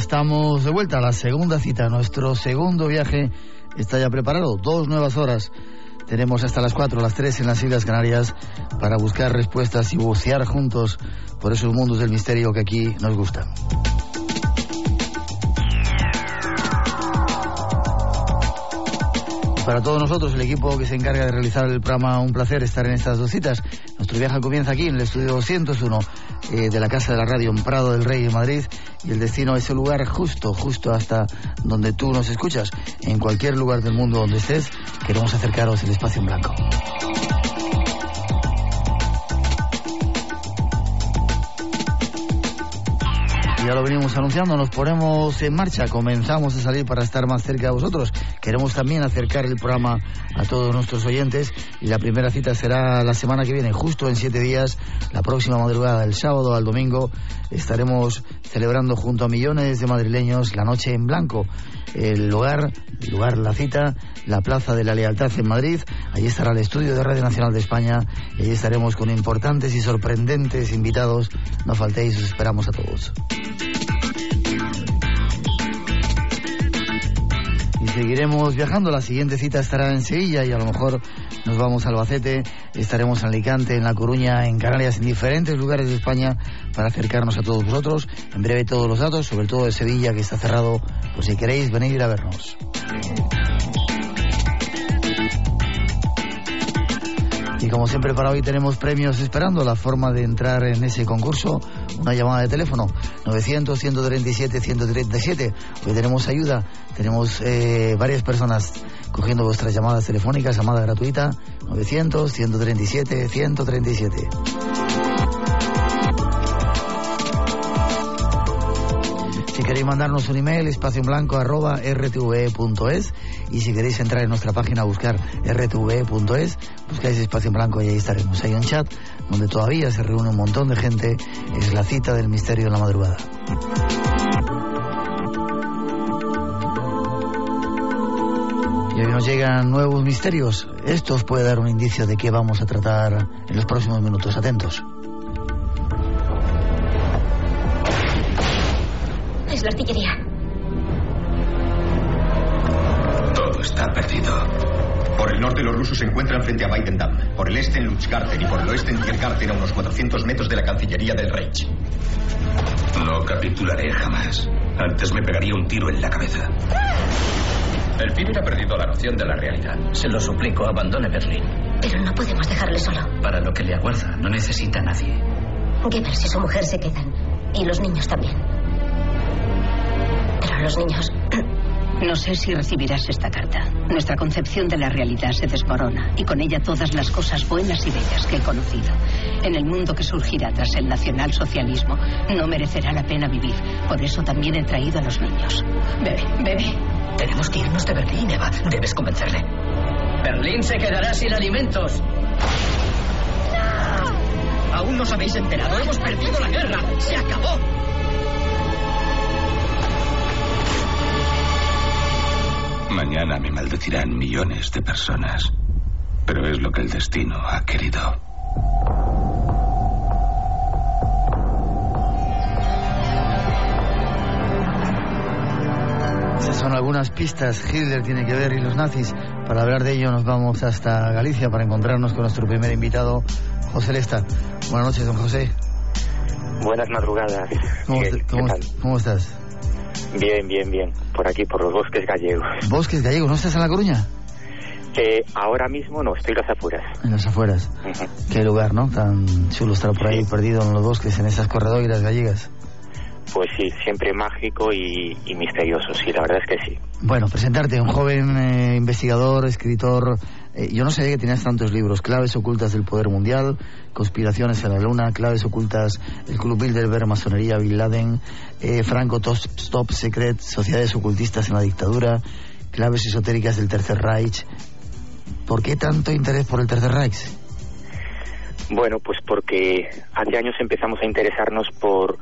Estamos de vuelta a la segunda cita. Nuestro segundo viaje está ya preparado. Dos nuevas horas. Tenemos hasta las 4, las 3 en las Islas Canarias para buscar respuestas y bucear juntos por esos mundos del misterio que aquí nos gustan. Para todos nosotros, el equipo que se encarga de realizar el programa, un placer estar en estas dos citas. Nuestro viaje comienza aquí en el estudio 201 eh, de la Casa de la Radio en Prado del Rey en Madrid y el destino es el lugar justo, justo hasta donde tú nos escuchas. En cualquier lugar del mundo donde estés, queremos acercaros el espacio en blanco. Ya lo venimos anunciando, nos ponemos en marcha, comenzamos a salir para estar más cerca de vosotros. Queremos también acercar el programa a todos nuestros oyentes y la primera cita será la semana que viene, justo en siete días, la próxima madrugada, del sábado al domingo, estaremos celebrando junto a millones de madrileños la noche en blanco. El lugar, el lugar, la cita, la Plaza de la Lealtad en Madrid. Allí estará el estudio de Radio Nacional de España y allí estaremos con importantes y sorprendentes invitados. No faltéis, os esperamos a todos. Seguiremos viajando. La siguiente cita estará en Sevilla y a lo mejor nos vamos a Albacete, estaremos en Alicante, en La Coruña, en Canarias, en diferentes lugares de España para acercarnos a todos vosotros. En breve todos los datos, sobre todo de Sevilla que está cerrado, por si queréis venir a vernos. Y como siempre para hoy tenemos premios esperando la forma de entrar en ese concurso, una llamada de teléfono 900-137-137. Hoy tenemos ayuda, tenemos eh, varias personas cogiendo vuestras llamadas telefónicas, llamada gratuita 900-137-137. Si queréis mandarnos un email, espacio blanco arroba rtve.es y si queréis entrar en nuestra página a buscar rtve.es, buscáis espacio en blanco y ahí estaremos. Hay un chat donde todavía se reúne un montón de gente, es la cita del misterio en la madrugada. Y hoy nos llegan nuevos misterios. Esto os puede dar un indicio de qué vamos a tratar en los próximos minutos. Atentos. Es la artillería. Perdido. Por el norte los rusos se encuentran frente a Weidendam, por el este en Lutzgarten y por el oeste en Tiergarten a unos 400 metros de la Cancillería del Reich. No capitularé jamás. Antes me pegaría un tiro en la cabeza. El Führer ha perdido la noción de la realidad. Se lo suplico, abandone Berlín. Pero no podemos dejarle solo. Para lo que le aguarda, no necesita a nadie. Goebbels y su mujer se quedan. Y los niños también. Pero los niños... No sé si recibirás esta carta. Nuestra concepción de la realidad se desmorona y con ella todas las cosas buenas y bellas que he conocido. En el mundo que surgirá tras el nacionalsocialismo no merecerá la pena vivir. Por eso también he traído a los niños. Bebe, bebe. Tenemos que irnos de Berlín, Eva. Debes convencerle. Berlín se quedará sin alimentos. ¡No! Aún no os habéis enterado. Hemos perdido la guerra. Se acabó. Mañana me maldecirán millones de personas. Pero es lo que el destino ha querido. Esas son algunas pistas. Hitler tiene que ver y los nazis Para hablar de ello nos vamos hasta Galicia para encontrarnos con nuestro primer invitado, José Lesta. Buenas noches, don José. Buenas madrugadas. ¿Cómo, ¿Qué- te- qué cómo- tal? cómo estás? Bien, bien, bien. Por aquí, por los bosques gallegos. Bosques gallegos, ¿no estás en La Coruña? Eh, ahora mismo no, estoy en las afueras. En las afueras. Qué lugar, ¿no? Tan chulo estar por ahí perdido en los bosques, en esas corredoiras gallegas. Pues sí, siempre mágico y, y misterioso, sí, la verdad es que sí. Bueno, presentarte, un joven eh, investigador, escritor. Eh, yo no sabía que tenías tantos libros. Claves ocultas del poder mundial, Conspiraciones en la luna, Claves ocultas, El Club Bilderberg, Masonería, Bin Laden, eh, Franco Top, Stop Secret, Sociedades ocultistas en la dictadura, Claves esotéricas del Tercer Reich. ¿Por qué tanto interés por el Tercer Reich? Bueno, pues porque hace años empezamos a interesarnos por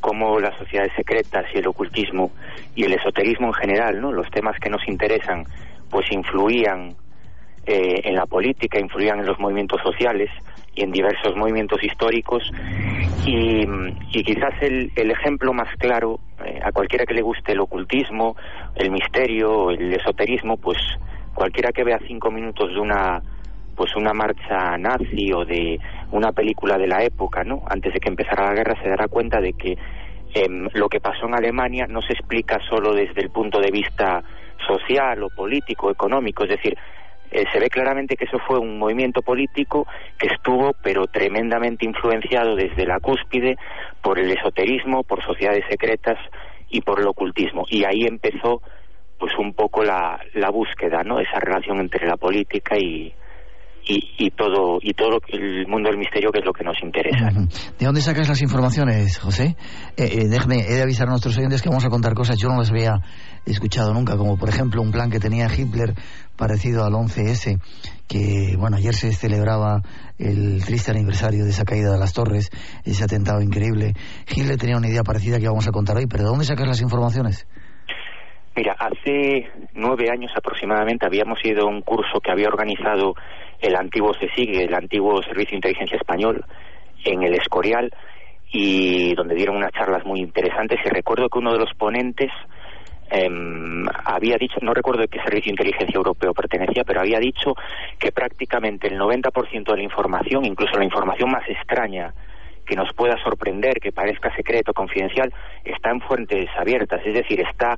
cómo las sociedades secretas y el ocultismo y el esoterismo en general, ¿no? Los temas que nos interesan, pues influían eh, en la política, influían en los movimientos sociales y en diversos movimientos históricos. Y, y quizás el, el ejemplo más claro eh, a cualquiera que le guste el ocultismo, el misterio, el esoterismo, pues cualquiera que vea cinco minutos de una pues una marcha nazi o de una película de la época, ¿no? Antes de que empezara la guerra se dará cuenta de que em, lo que pasó en Alemania no se explica solo desde el punto de vista social o político, económico, es decir, eh, se ve claramente que eso fue un movimiento político que estuvo pero tremendamente influenciado desde la cúspide por el esoterismo, por sociedades secretas y por el ocultismo. Y ahí empezó pues un poco la, la búsqueda, ¿no? Esa relación entre la política y, y, todo y todo el mundo del misterio que es lo que nos interesa. ¿De dónde sacas las informaciones, José? Eh, eh, déjame, he de avisar a nuestros oyentes que vamos a contar cosas yo no las había escuchado nunca, como por ejemplo un plan que tenía Hitler parecido al 11S, que bueno, ayer se celebraba el triste aniversario de esa caída de las torres, ese atentado increíble. Hitler tenía una idea parecida que vamos a contar hoy, pero ¿de dónde sacas las informaciones? Mira, hace nueve años aproximadamente habíamos ido a un curso que había organizado el antiguo CSIG, el antiguo Servicio de Inteligencia Español, en el Escorial, y donde dieron unas charlas muy interesantes. Y recuerdo que uno de los ponentes em, había dicho, no recuerdo de qué servicio de inteligencia europeo pertenecía, pero había dicho que prácticamente el 90% de la información, incluso la información más extraña que nos pueda sorprender, que parezca secreto, confidencial, está en fuentes abiertas, es decir, está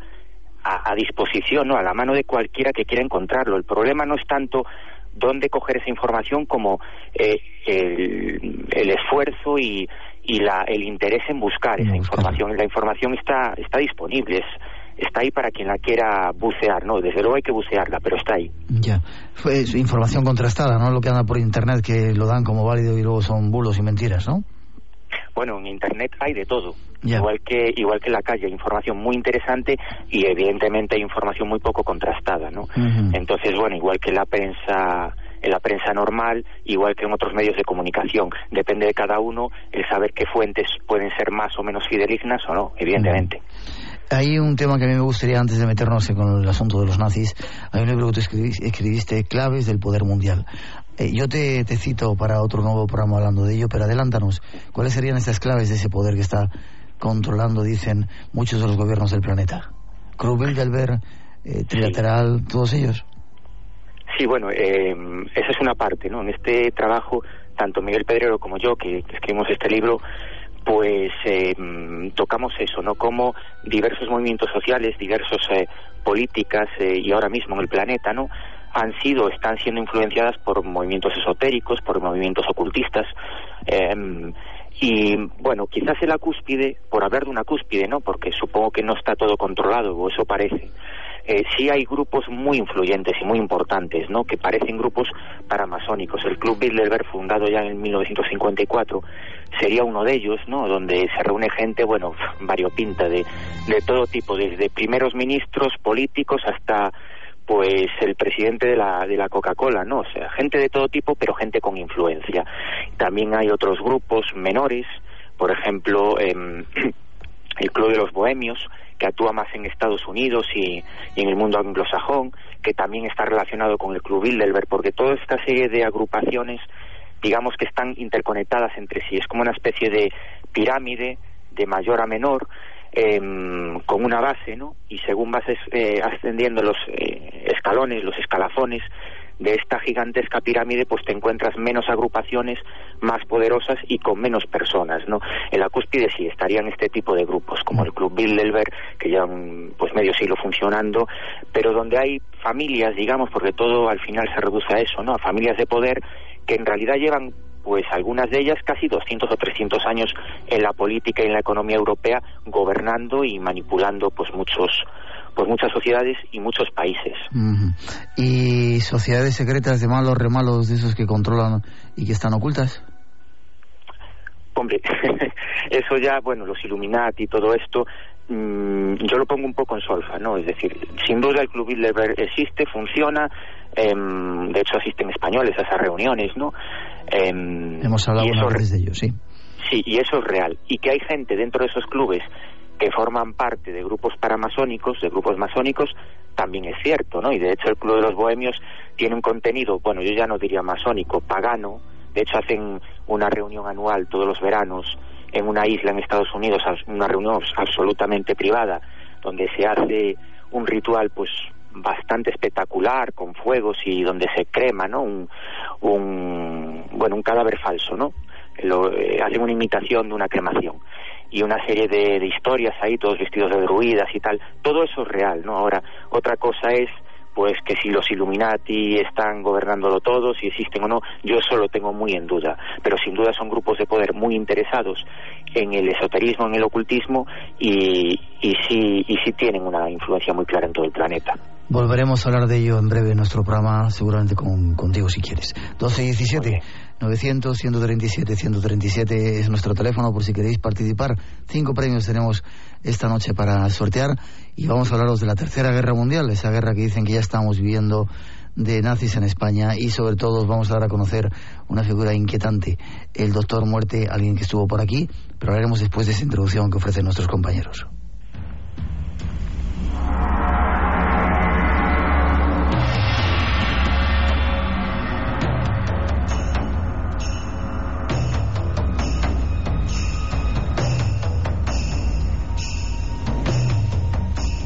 a, a disposición, ¿no? a la mano de cualquiera que quiera encontrarlo. El problema no es tanto dónde coger esa información como eh, el, el esfuerzo y, y la, el interés en buscar esa información. La información está, está disponible, es, está ahí para quien la quiera bucear, ¿no? Desde luego hay que bucearla, pero está ahí. Ya, fue información contrastada, ¿no? Lo que anda por internet que lo dan como válido y luego son bulos y mentiras, ¿no? Bueno, en Internet hay de todo. Ya. Igual que igual que en la calle, hay información muy interesante y evidentemente hay información muy poco contrastada, ¿no? Entonces, bueno, igual que la prensa en la prensa normal, igual que en otros medios de comunicación, depende de cada uno el saber qué fuentes pueden ser más o menos fidedignas o no, evidentemente. Hay un tema que a mí me gustaría, antes de meternos con el asunto de los nazis, hay un libro que tú escribis- escribiste, Claves del Poder Mundial. Eh, yo te, te cito para otro nuevo programa hablando de ello, pero adelántanos, ¿cuáles serían estas claves de ese poder que está controlando, dicen, muchos de los gobiernos del planeta? Cruz Bilderberg, eh, Trilateral, todos ellos. Sí, bueno, eh, esa es una parte, ¿no? En este trabajo, tanto Miguel Pedrero como yo, que, que escribimos este libro, pues eh, tocamos eso, ¿no? Como diversos movimientos sociales, diversas eh, políticas eh, y ahora mismo en el planeta, ¿no? Han sido, están siendo influenciadas por movimientos esotéricos, por movimientos ocultistas. eh, y bueno, quizás en la cúspide, por hablar de una cúspide, ¿no? Porque supongo que no está todo controlado, o eso parece. Eh, sí hay grupos muy influyentes y muy importantes, ¿no? Que parecen grupos paramasónicos. El Club Bilderberg, fundado ya en 1954, sería uno de ellos, ¿no? Donde se reúne gente, bueno, variopinta de, de todo tipo, desde primeros ministros políticos hasta pues el presidente de la, de la Coca-Cola, ¿no? O gente de todo tipo, pero gente con influencia. También hay otros grupos menores, por ejemplo, em, el Club de los Bohemios, que actúa más en Estados Unidos y, en el mundo anglosajón, que también está relacionado con el Club Bilderberg, porque toda esta serie de agrupaciones, digamos que están interconectadas entre sí, es como una especie de pirámide de mayor a menor, em, con una base, ¿no? Y según vas eh, ascendiendo los eh, escalones, los escalafones, de esta gigantesca pirámide pues te encuentras menos agrupaciones más poderosas y con menos personas no en la cúspide sí estarían este tipo de grupos como el club Bilderberg que llevan pues medio siglo funcionando pero donde hay familias digamos porque todo al final se reduce a eso no a familias de poder que en realidad llevan pues algunas de ellas casi 200 o 300 años en la política y en la economía europea gobernando y manipulando pues muchos pues muchas sociedades y muchos países. ¿Y sociedades secretas de malos remalos de esos que controlan y que están ocultas? Hombre, eso ya, bueno, los Illuminati y todo esto, mm, yo lo pongo un poco en solfa, ¿no? Es decir, sin duda el Club Bilderberg existe, funciona, em, de hecho asisten españoles a esas reuniones, ¿no? Em, Hemos hablado una vez de ellos, sí. Sí, y eso es real. Y que hay gente dentro de esos clubes que forman parte de grupos paramasónicos, de grupos masónicos, también es cierto, ¿no? Y de hecho el Club de los Bohemios tiene un contenido, bueno, yo ya no diría masónico, pagano, de hecho hacen una reunión anual todos los veranos en una isla en Estados Unidos, una reunión absolutamente privada, donde se hace un ritual pues bastante espectacular con fuegos y donde se crema, ¿no? Un, un bueno, un cadáver falso, ¿no? Lo, eh, hacen una imitación de una cremación y una serie de, historias ahí, todos vestidos de druidas y tal. Todo eso es real, ¿no? Ahora, otra cosa es pues que si los Illuminati están gobernándolo todo, si existen o no, yo eso lo tengo muy en duda. Pero sin duda son grupos de poder muy interesados en el esoterismo, en el ocultismo y, y, sí, y sí tienen una influencia muy clara en todo el planeta. Volveremos a hablar de ello en breve en nuestro programa, seguramente con, contigo si quieres. 12 y 17. 900 137 137 es nuestro teléfono por si queréis participar. Cinco premios tenemos esta noche para sortear y vamos a hablaros de la Tercera Guerra Mundial, esa guerra que dicen que ya estamos viviendo de nazis en España y sobre todo vamos a dar a conocer una figura inquietante, el doctor Muerte, alguien que estuvo por aquí, pero hablaremos después de esa introducción que ofrecen nuestros compañeros.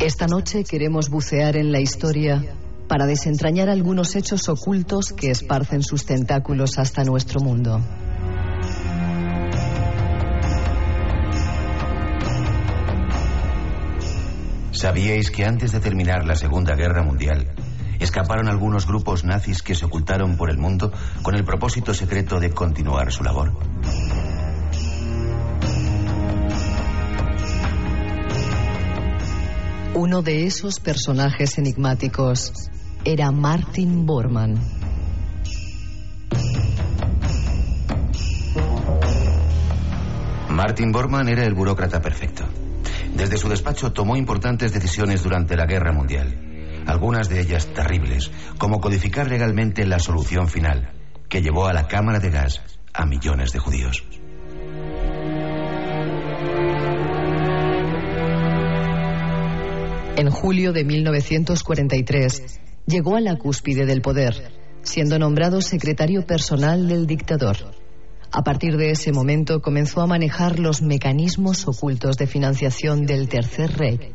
Esta noche queremos bucear en la historia para desentrañar algunos hechos ocultos que esparcen sus tentáculos hasta nuestro mundo. ¿Sabíais que antes de terminar la Segunda Guerra Mundial, escaparon algunos grupos nazis que se ocultaron por el mundo con el propósito secreto de continuar su labor? Uno de esos personajes enigmáticos era Martin Bormann. Martin Bormann era el burócrata perfecto. Desde su despacho tomó importantes decisiones durante la Guerra Mundial, algunas de ellas terribles, como codificar legalmente la solución final, que llevó a la cámara de gas a millones de judíos. En julio de 1943 llegó a la cúspide del poder, siendo nombrado secretario personal del dictador. A partir de ese momento comenzó a manejar los mecanismos ocultos de financiación del Tercer Rey,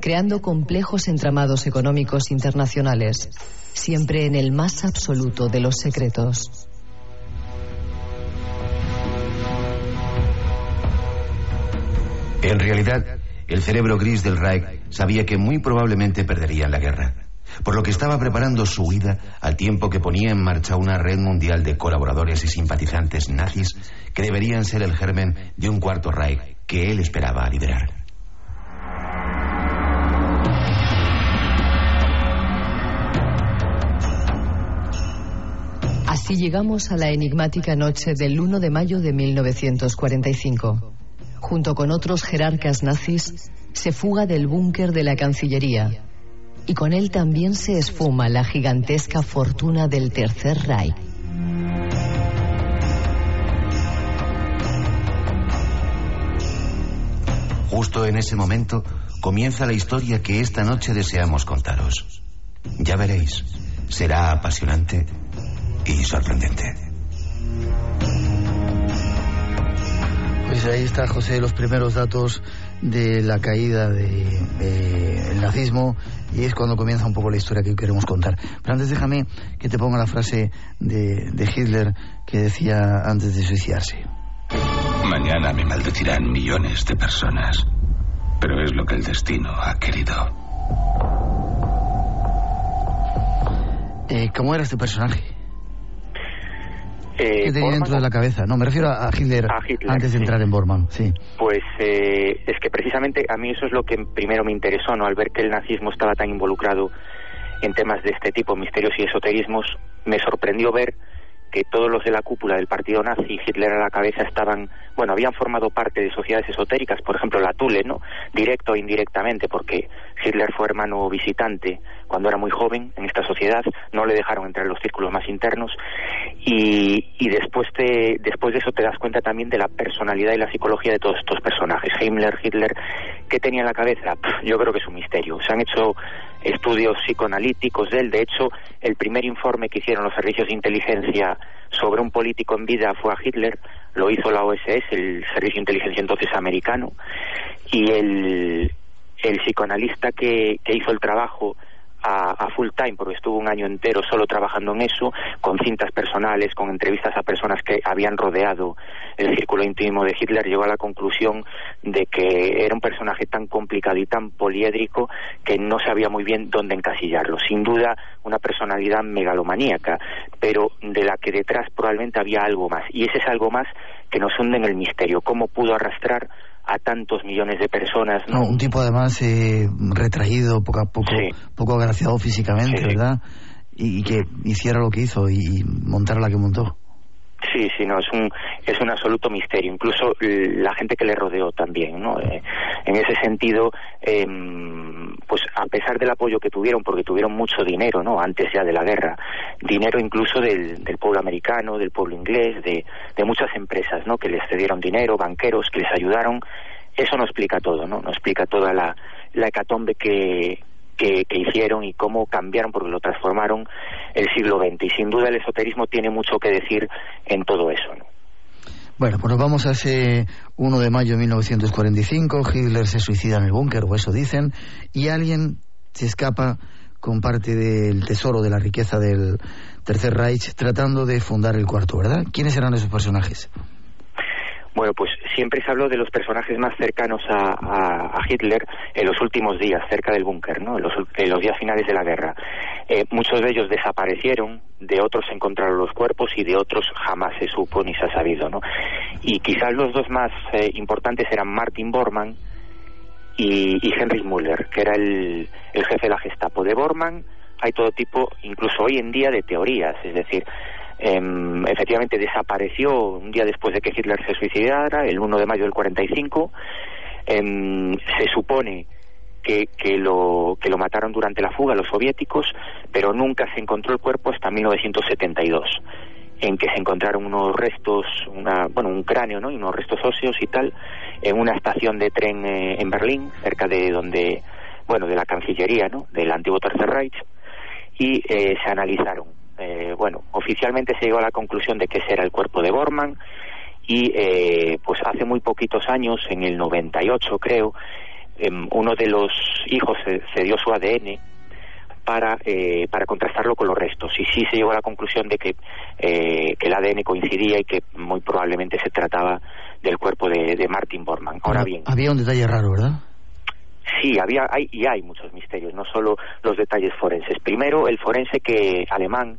creando complejos entramados económicos internacionales, siempre en el más absoluto de los secretos. En realidad, el cerebro gris del Reich sabía que muy probablemente perderían la guerra, por lo que estaba preparando su huida al tiempo que ponía en marcha una red mundial de colaboradores y simpatizantes nazis que deberían ser el germen de un cuarto Reich que él esperaba liberar. Así llegamos a la enigmática noche del 1 de mayo de 1945 junto con otros jerarcas nazis, se fuga del búnker de la Cancillería. Y con él también se esfuma la gigantesca fortuna del Tercer Reich. Justo en ese momento comienza la historia que esta noche deseamos contaros. Ya veréis, será apasionante y sorprendente. Pues ahí está, José, los primeros datos de la caída del nazismo y es cuando comienza un poco la historia que queremos contar. Pero antes déjame que te ponga la frase de, de Hitler que decía antes de suicidarse. Mañana me maldecirán millones de personas, pero es lo que el destino ha querido. Eh, ¿Cómo era este personaje? Eh, ¿Qué tenía dentro de la cabeza? No, me refiero a Hitler, A Hitler, antes de sí. entrar en Bormann, sí. Pues eh, es que precisamente a mí eso es lo que primero me interesó, ¿no? Al ver que el nazismo estaba tan involucrado en temas de este tipo, misterios y esoterismos, me sorprendió ver que todos los de la cúpula del partido nazi, Hitler a la cabeza, estaban, bueno, habían formado parte de sociedades esotéricas, por ejemplo la Thule, ¿no? Directo o indirectamente, porque Hitler fue hermano visitante cuando era muy joven en esta sociedad, no le dejaron entrar en los círculos más internos, y, y después, de, después de eso te das cuenta también de la personalidad y la psicología de todos estos personajes. Himmler, Hitler, ¿qué tenía en la cabeza? Yo creo que es un misterio. Se han hecho estudios psicoanalíticos de él. De hecho, el primer informe que hicieron los servicios de inteligencia sobre un político en vida fue a Hitler, lo hizo la OSS, el servicio de inteligencia entonces americano, y el, el psicoanalista que, que hizo el trabajo a, a, full time, porque estuvo un año entero solo trabajando en eso, con cintas personales, con entrevistas a personas que habían rodeado el círculo íntimo de Hitler, llegó a la conclusión de que era un personaje tan complicado y tan poliédrico que no sabía muy bien dónde encasillarlo. Sin duda, una personalidad megalomaníaca, pero de la que detrás probablemente había algo más. Y ese es algo más que nos hunde en el misterio. ¿Cómo pudo arrastrar a tantos millones de personas. No, un tipo además eh, retraído, poco a poco, sí. poco agraciado físicamente, sí. ¿verdad? Y, y, que hiciera lo que hizo y, y montara la que montó. Sí, sí, no, es un, es un absoluto misterio. Incluso la gente que le rodeó también, ¿no? Eh, en ese sentido, eh, pues a pesar del apoyo que tuvieron, porque tuvieron mucho dinero, ¿no? Antes ya de la guerra, dinero incluso del, del pueblo americano, del pueblo inglés, de, de muchas empresas, ¿no? Que les cedieron dinero, banqueros que les ayudaron. Eso no explica todo, ¿no? No explica toda la, la hecatombe que, que, hicieron y cómo cambiaron, porque lo transformaron el siglo XX. Y sin duda el esoterismo tiene mucho que decir en todo eso. ¿no? Bueno, pues nos vamos a ese 1 de mayo de 1945. Hitler se suicida en el búnker, o eso dicen, y alguien se escapa con parte del tesoro de la riqueza del Tercer Reich tratando de fundar el cuarto, ¿verdad? ¿Quiénes eran esos personajes? Bueno, pues siempre se habló de los personajes más cercanos a, a, Hitler en los últimos días, cerca del búnker, ¿no? En los, en los, días finales de la guerra. Eh, muchos de ellos desaparecieron, de otros se encontraron los cuerpos y de otros jamás se supo ni se ha sabido, ¿no? Y quizás los dos más eh, importantes eran Martin Bormann y, Henry Müller, que era el, el jefe de la Gestapo. De Bormann hay todo tipo, incluso hoy en día, de teorías, es decir, efectivamente desapareció un día después de que Hitler se suicidara, el 1 de mayo del 45. Eh, se supone que, que, lo, que lo mataron durante la fuga los soviéticos, pero nunca se encontró el cuerpo hasta 1972, en que se encontraron unos restos, una, bueno, un cráneo, ¿no? Y unos restos óseos y tal, en una estación de tren eh, en Berlín, cerca de donde, bueno, de la Cancillería, ¿no? Del antiguo Tercer Reich, y eh, se analizaron eh, bueno, oficialmente se llegó a la conclusión de que ese era el cuerpo de Bormann y eh, pues hace muy poquitos años, en el 98 creo, eh, uno de los hijos se, se dio su ADN para, eh, para contrastarlo con los restos y sí se llegó a la conclusión de que, eh, que el ADN coincidía y que muy probablemente se trataba del cuerpo de, de Martin Bormann. Ahora bien. Había un detalle raro, ¿verdad? Sí, había hay, y hay muchos misterios, no solo los detalles forenses. Primero, el forense que alemán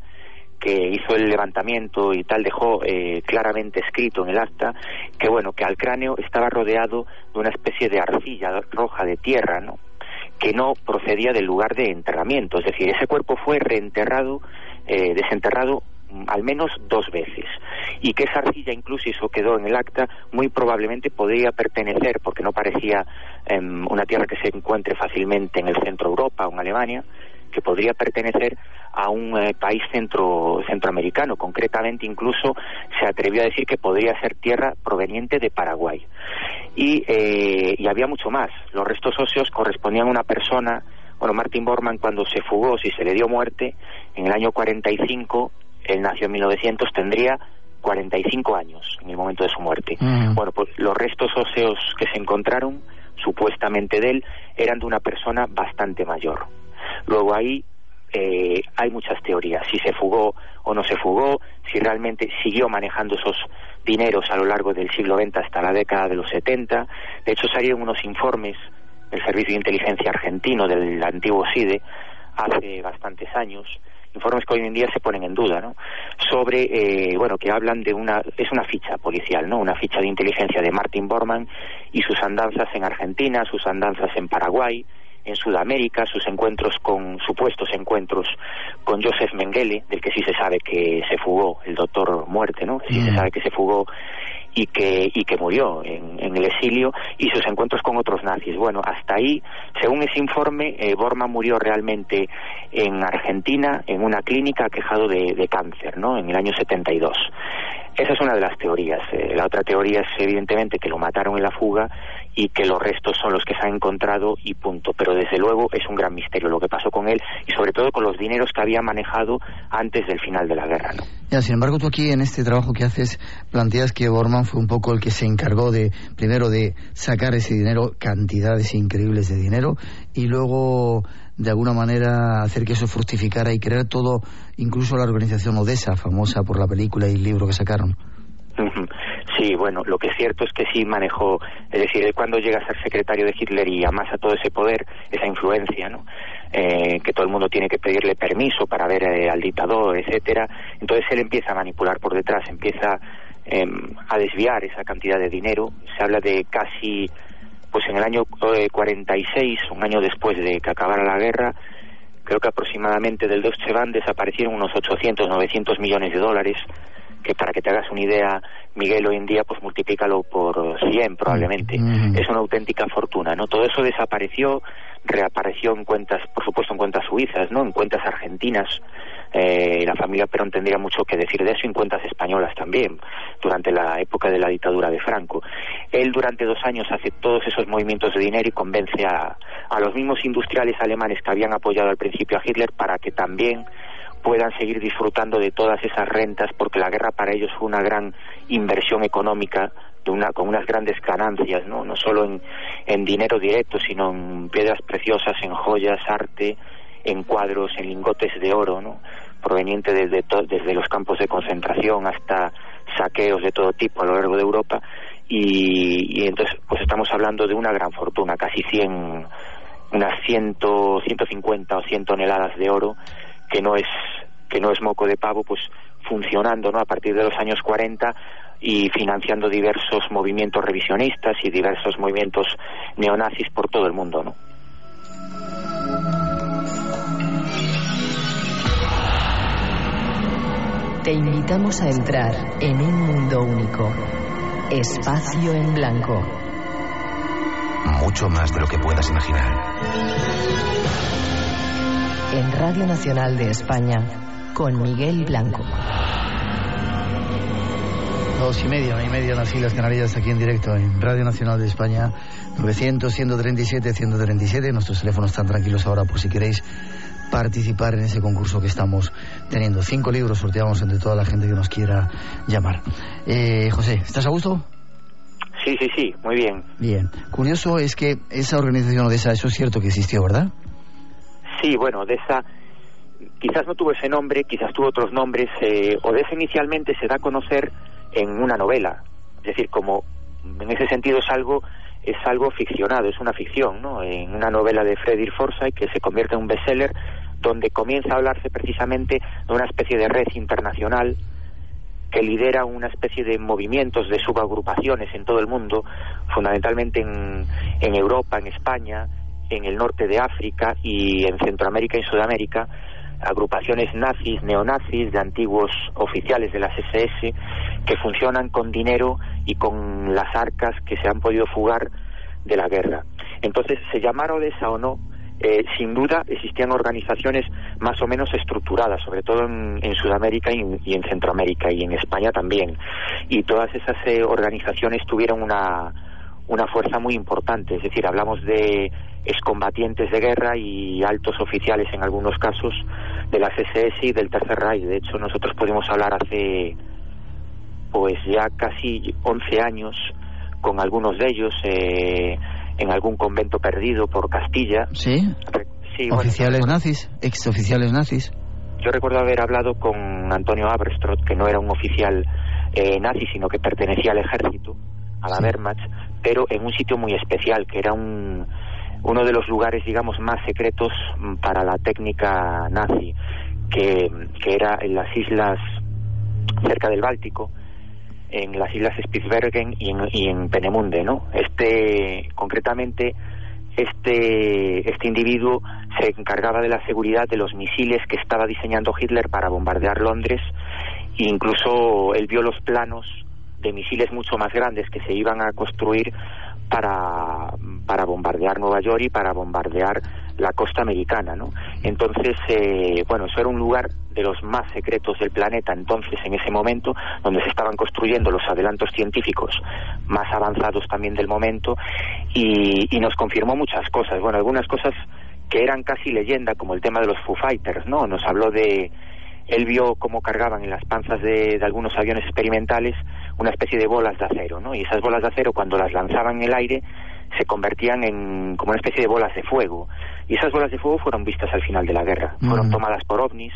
que hizo el levantamiento y tal dejó eh, claramente escrito en el acta que bueno que al cráneo estaba rodeado de una especie de arcilla roja de tierra, ¿no? que no procedía del lugar de enterramiento, es decir, ese cuerpo fue reenterrado, eh, desenterrado al menos dos veces y que esa arcilla incluso eso quedó en el acta muy probablemente podría pertenecer porque no parecía eh, una tierra que se encuentre fácilmente en el centro Europa o en Alemania que podría pertenecer a un eh, país centro, centroamericano. Concretamente, incluso se atrevió a decir que podría ser tierra proveniente de Paraguay. Y, eh, y había mucho más. Los restos óseos correspondían a una persona. Bueno, Martin Bormann, cuando se fugó, si se le dio muerte, en el año 45, él nació en 1900, tendría 45 años en el momento de su muerte. Mm. Bueno, pues los restos óseos que se encontraron, supuestamente de él, eran de una persona bastante mayor. Luego ahí eh, hay muchas teorías, si se fugó o no se fugó, si realmente siguió manejando esos dineros a lo largo del siglo XX hasta la década de los 70. De hecho, salieron unos informes del Servicio de Inteligencia Argentino, del antiguo SIDE, hace bastantes años, informes que hoy en día se ponen en duda, ¿no? Sobre, eh, bueno, que hablan de una, es una ficha policial, ¿no? Una ficha de inteligencia de Martin Bormann y sus andanzas en Argentina, sus andanzas en Paraguay, en Sudamérica, sus encuentros con, supuestos encuentros con Joseph Mengele, del que sí se sabe que se fugó, el doctor muerte, ¿no? Sí se Mm. sabe que se fugó y que, y que murió en, en el exilio y sus encuentros con otros nazis. Bueno, hasta ahí, según ese informe, eh, Bormann murió realmente en Argentina, en una clínica, quejado de, de cáncer, ¿no? En el año 72. Esa es una de las teorías. Eh, la otra teoría es, evidentemente, que lo mataron en la fuga y que los restos son los que se han encontrado y punto. Pero desde luego es un gran misterio lo que pasó con él y sobre todo con los dineros que había manejado antes del final de la guerra, ¿no? Ya, sin embargo, tú aquí en este trabajo que haces planteas que Bormann fue un poco el que se encargó de, primero, de sacar ese dinero, cantidades increíbles de dinero, y luego, de alguna manera, hacer que eso fructificara y crear todo, incluso la organización Odessa, famosa por la película y el libro que sacaron. Sí, bueno, lo que es cierto es que sí manejó, es decir, cuando llega a ser secretario de Hitler y amasa todo ese poder, esa influencia, ¿no? Eh, que todo el mundo tiene que pedirle permiso para ver eh, al dictador, etcétera. Entonces él empieza a manipular por detrás, empieza em, a desviar esa cantidad de dinero. Se habla de casi, pues en el año eh, 46, un año después de que acabara la guerra, creo que aproximadamente del Deutsche Bank desaparecieron unos 800, 900 millones de dólares que para que te hagas una idea, Miguel, hoy en día, pues multiplícalo por 100 probablemente. Mm. Es una auténtica fortuna, ¿no? Todo eso desapareció, reapareció en cuentas, por supuesto, en cuentas suizas, ¿no? En cuentas argentinas. Eh, la familia Perón tendría mucho que decir de eso, en cuentas españolas también, durante la época de la dictadura de Franco. Él durante dos años hace todos esos movimientos de dinero y convence a, a los mismos industriales alemanes que habían apoyado al principio a Hitler para que también puedan seguir disfrutando de todas esas rentas porque la guerra para ellos fue una gran inversión económica de una, con unas grandes ganancias, ¿no? no solo en, en dinero directo, sino en piedras preciosas, en joyas, arte, en cuadros, en lingotes de oro, ¿no? proveniente desde, desde los campos de concentración hasta saqueos de todo tipo a lo largo de Europa y, y entonces pues estamos hablando de una gran fortuna, casi 100, unas 100, 150 o 100 toneladas de oro que no es que no es moco de pavo, pues funcionando ¿no? a partir de los años 40 y financiando diversos movimientos revisionistas y diversos movimientos neonazis por todo el mundo, ¿no? Te invitamos a entrar en un mundo único. Espacio en blanco. Mucho más de lo que puedas imaginar. En Radio Nacional de España con Miguel Blanco. Dos y media, una y media en las Islas Canarias, aquí en directo en Radio Nacional de España, 900, 137, 137. Nuestros teléfonos están tranquilos ahora por si queréis participar en ese concurso que estamos teniendo. Cinco libros sorteamos entre toda la gente que nos quiera llamar. Eh, José, ¿estás a gusto? Sí, sí, sí, muy bien. Bien. Curioso es que esa organización Odessa, eso es cierto que existió, ¿verdad? Sí, bueno, Odessa quizás no tuvo ese nombre, quizás tuvo otros nombres. Eh, Odessa inicialmente se da a conocer en una novela, es decir, como en ese sentido es algo es algo ficcionado, es una ficción, ¿no? En una novela de Frederick Forsyth que se convierte en un bestseller donde comienza a hablarse precisamente de una especie de red internacional que lidera una especie de movimientos, de subagrupaciones en todo el mundo, fundamentalmente en, en Europa, en España, en el norte de África y en Centroamérica y Sudamérica, agrupaciones nazis, neonazis, de antiguos oficiales de las SS, que funcionan con dinero y con las arcas que se han podido fugar de la guerra. Entonces, se llamara Odessa o no, eh, sin duda existían organizaciones más o menos estructuradas, sobre todo en, en Sudamérica y y en Centroamérica y en España también. Y todas esas eh, organizaciones tuvieron una, una fuerza muy importante, es decir, hablamos de excombatientes de guerra y altos oficiales en algunos casos de las SS y del Tercer Reich. De hecho, nosotros pudimos hablar hace pues ya casi 11 años con algunos de ellos eh, en algún convento perdido por Castilla. Sí. Sí, bueno, oficiales nazis, ex oficiales nazis. Yo recuerdo haber hablado con Antonio Aberstrot, que no era un oficial eh, nazi, sino que pertenecía al ejército, a la Wehrmacht, pero en un sitio muy especial, que era un, uno de los lugares, digamos, más secretos mm, para la técnica nazi, que, que era en las islas cerca del Báltico, en las islas Spitsbergen y en, y en Penemunde, ¿no? Este, concretamente, este, este individuo se encargaba de la seguridad de los misiles que estaba diseñando Hitler para bombardear Londres e incluso él vio los planos de misiles mucho más grandes que se iban a construir para, para bombardear Nueva York y para bombardear la costa americana, ¿no? Entonces, eh, bueno, eso era un lugar de los más secretos del planeta entonces, en ese momento, donde se estaban construyendo los adelantos científicos más avanzados también del momento y, y nos confirmó muchas cosas, bueno, algunas cosas que eran casi leyenda, como el tema de los Foo Fighters, ¿no? Nos habló de, él vio cómo cargaban en las panzas de, de, algunos aviones experimentales una especie de bolas de acero, ¿no? Y esas bolas de acero cuando las lanzaban en el aire se convertían en como una especie de bolas de fuego. Y esas bolas de fuego fueron vistas al final de la guerra, mm. fueron tomadas por ovnis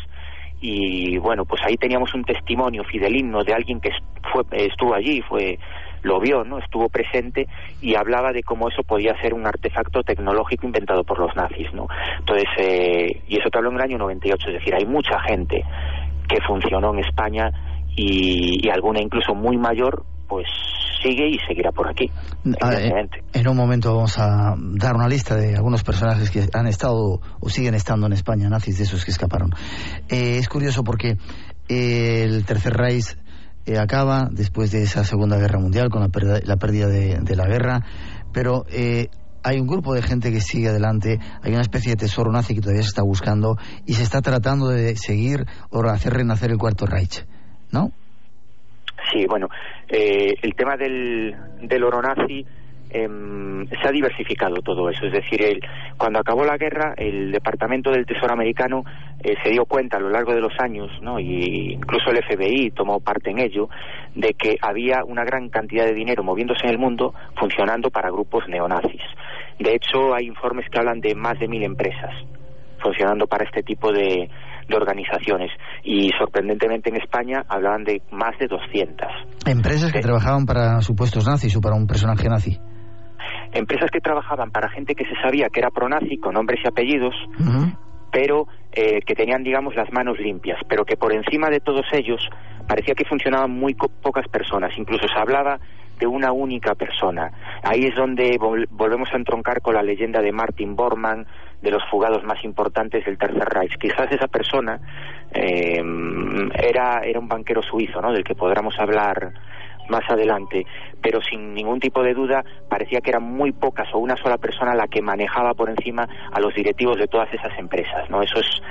y bueno, pues ahí teníamos un testimonio fidelino de alguien que fue, estuvo allí, fue lo vio, ¿no? Estuvo presente y hablaba de cómo eso podía ser un artefacto tecnológico inventado por los nazis, ¿no? Entonces, eh, y eso te habló en el año 98, es decir, hay mucha gente que funcionó en España y, y alguna incluso muy mayor pues sigue y seguirá por aquí. Ah, eh, en un momento vamos a dar una lista de algunos personajes que han estado o siguen estando en España, nazis de esos que escaparon. Eh, es curioso porque el Tercer Reich eh, acaba después de esa Segunda Guerra Mundial con la pérdida, la pérdida de, de, la guerra, pero eh, hay un grupo de gente que sigue adelante, hay una especie de tesoro nazi que todavía se está buscando y se está tratando de seguir o hacer renacer el Cuarto Reich, ¿no? Sí, bueno, eh, el tema del, del oro nazi eh, se ha diversificado todo eso. Es decir, el, cuando acabó la guerra, el Departamento del Tesoro americano eh, se dio cuenta a lo largo de los años, ¿no? y incluso el FBI tomó parte en ello, de que había una gran cantidad de dinero moviéndose en el mundo funcionando para grupos neonazis. De hecho, hay informes que hablan de más de mil empresas funcionando para este tipo de, de organizaciones y sorprendentemente en España hablaban de más de 200. ¿Empresas que trabajaban para supuestos nazis o para un personaje nazi? Empresas que trabajaban para gente que se sabía que era pronazi, con nombres y apellidos, uh -huh. pero eh, que tenían, digamos, las manos limpias, pero que por encima de todos ellos parecía que funcionaban muy pocas personas, incluso se hablaba de una única persona. Ahí es donde vol volvemos a entroncar con la leyenda de Martin Bormann, de los fugados más importantes del Tercer Reich. Quizás esa persona eh, era, era un banquero suizo, ¿no? Del que podríamos hablar más adelante, pero sin ningún tipo de duda parecía que eran muy pocas o una sola persona la que manejaba por encima a los directivos de todas esas empresas, ¿no? Eso es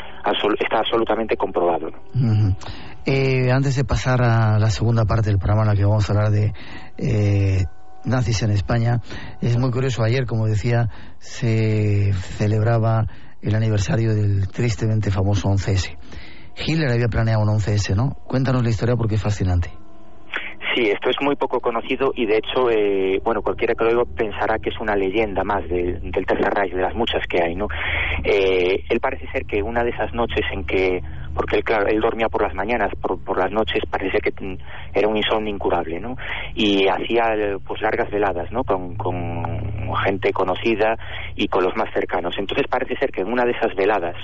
está absolutamente comprobado. eh, antes de pasar a la segunda parte del programa en la que vamos a hablar de eh, nazis en España, es muy curioso, ayer, como decía, se celebraba el aniversario del tristemente famoso 11S. Hitler había planeado un 11S, ¿no? Cuéntanos la historia porque es fascinante. Sí, esto es muy poco conocido y de hecho, eh, bueno, cualquiera que lo oiga pensará que es una leyenda más de, del Tercer Reich, de las muchas que hay, ¿no? Eh, él parece ser que una de esas noches en que, porque él, claro, él dormía por las mañanas, por, por las noches parece que era un insomnio incurable, ¿no? Y hacía pues largas veladas, ¿no? Con, con gente conocida y con los más cercanos. Entonces parece ser que en una de esas veladas,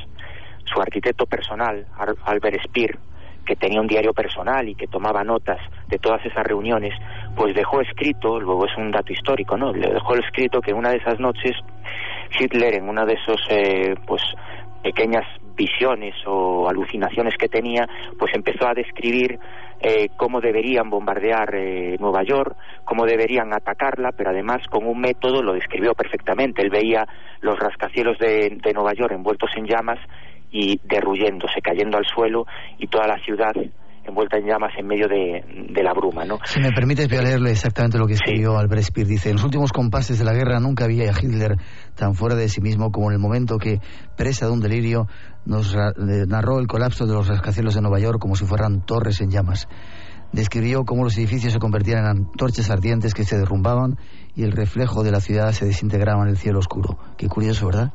su arquitecto personal, Albert Speer, que tenía un diario personal y que tomaba notas de todas esas reuniones, pues dejó escrito, luego es un dato histórico, ¿no? Le dejó escrito que una de esas noches Hitler, en una de esos, eh, pues, pequeñas visiones o alucinaciones que tenía, pues empezó a describir eh, cómo deberían bombardear eh, Nueva York, cómo deberían atacarla, pero además con un método lo describió perfectamente. Él veía los rascacielos de, de Nueva York envueltos en llamas y derruyéndose, cayendo al suelo y toda la ciudad envuelta en llamas en medio de, de la bruma, ¿no? Si me permites, voy a leerle exactamente lo que escribió sí. Albert Speer. Dice, en los últimos compases de la guerra nunca había a Hitler tan fuera de sí mismo como en el momento que, presa de un delirio, nos narró el colapso de los rascacielos de Nueva York como si fueran torres en llamas. describió cómo los edificios se convertían en antorchas ardientes que se derrumbaban y el reflejo de la ciudad se desintegraba en el cielo oscuro. Qué curioso, ¿verdad?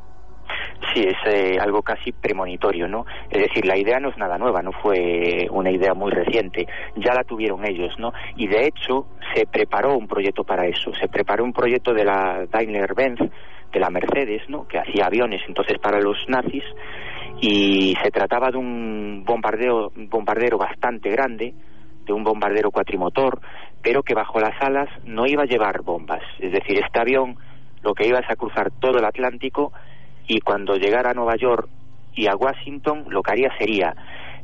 Sí, es eh, algo casi premonitorio, ¿no? Es decir, la idea no es nada nueva, no fue una idea muy reciente, ya la tuvieron ellos, ¿no? Y de hecho se preparó un proyecto para eso, se preparó un proyecto de la Daimler-Benz, de la Mercedes, ¿no? Que hacía aviones entonces para los nazis y se trataba de un bombardeo, bombardero bastante grande, de un bombardero cuatrimotor, pero que bajo las alas no iba a llevar bombas, es decir, este avión lo que iba es a cruzar todo el Atlántico y cuando llegara a Nueva York y a Washington lo que haría sería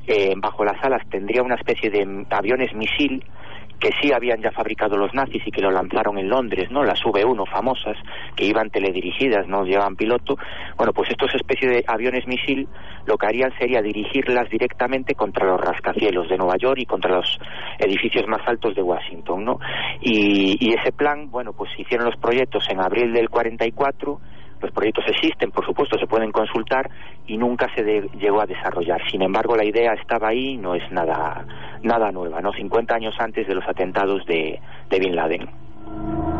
eh, bajo las alas tendría una especie de aviones misil que sí habían ya fabricado los nazis y que lo lanzaron en Londres, ¿no? Las V1 famosas, que iban teledirigidas, no llevaban piloto. Bueno, pues estos especies de aviones misil lo que harían sería dirigirlas directamente contra los rascacielos de Nueva York y contra los edificios más altos de Washington, ¿no? Y, y ese plan, bueno, pues hicieron los proyectos en abril del 44 los proyectos existen, por supuesto, se pueden consultar y nunca se llegó a desarrollar. Sin embargo, la idea estaba ahí, no es nada, nada nueva, ¿no? 50 años antes de los atentados de, de Bin Laden.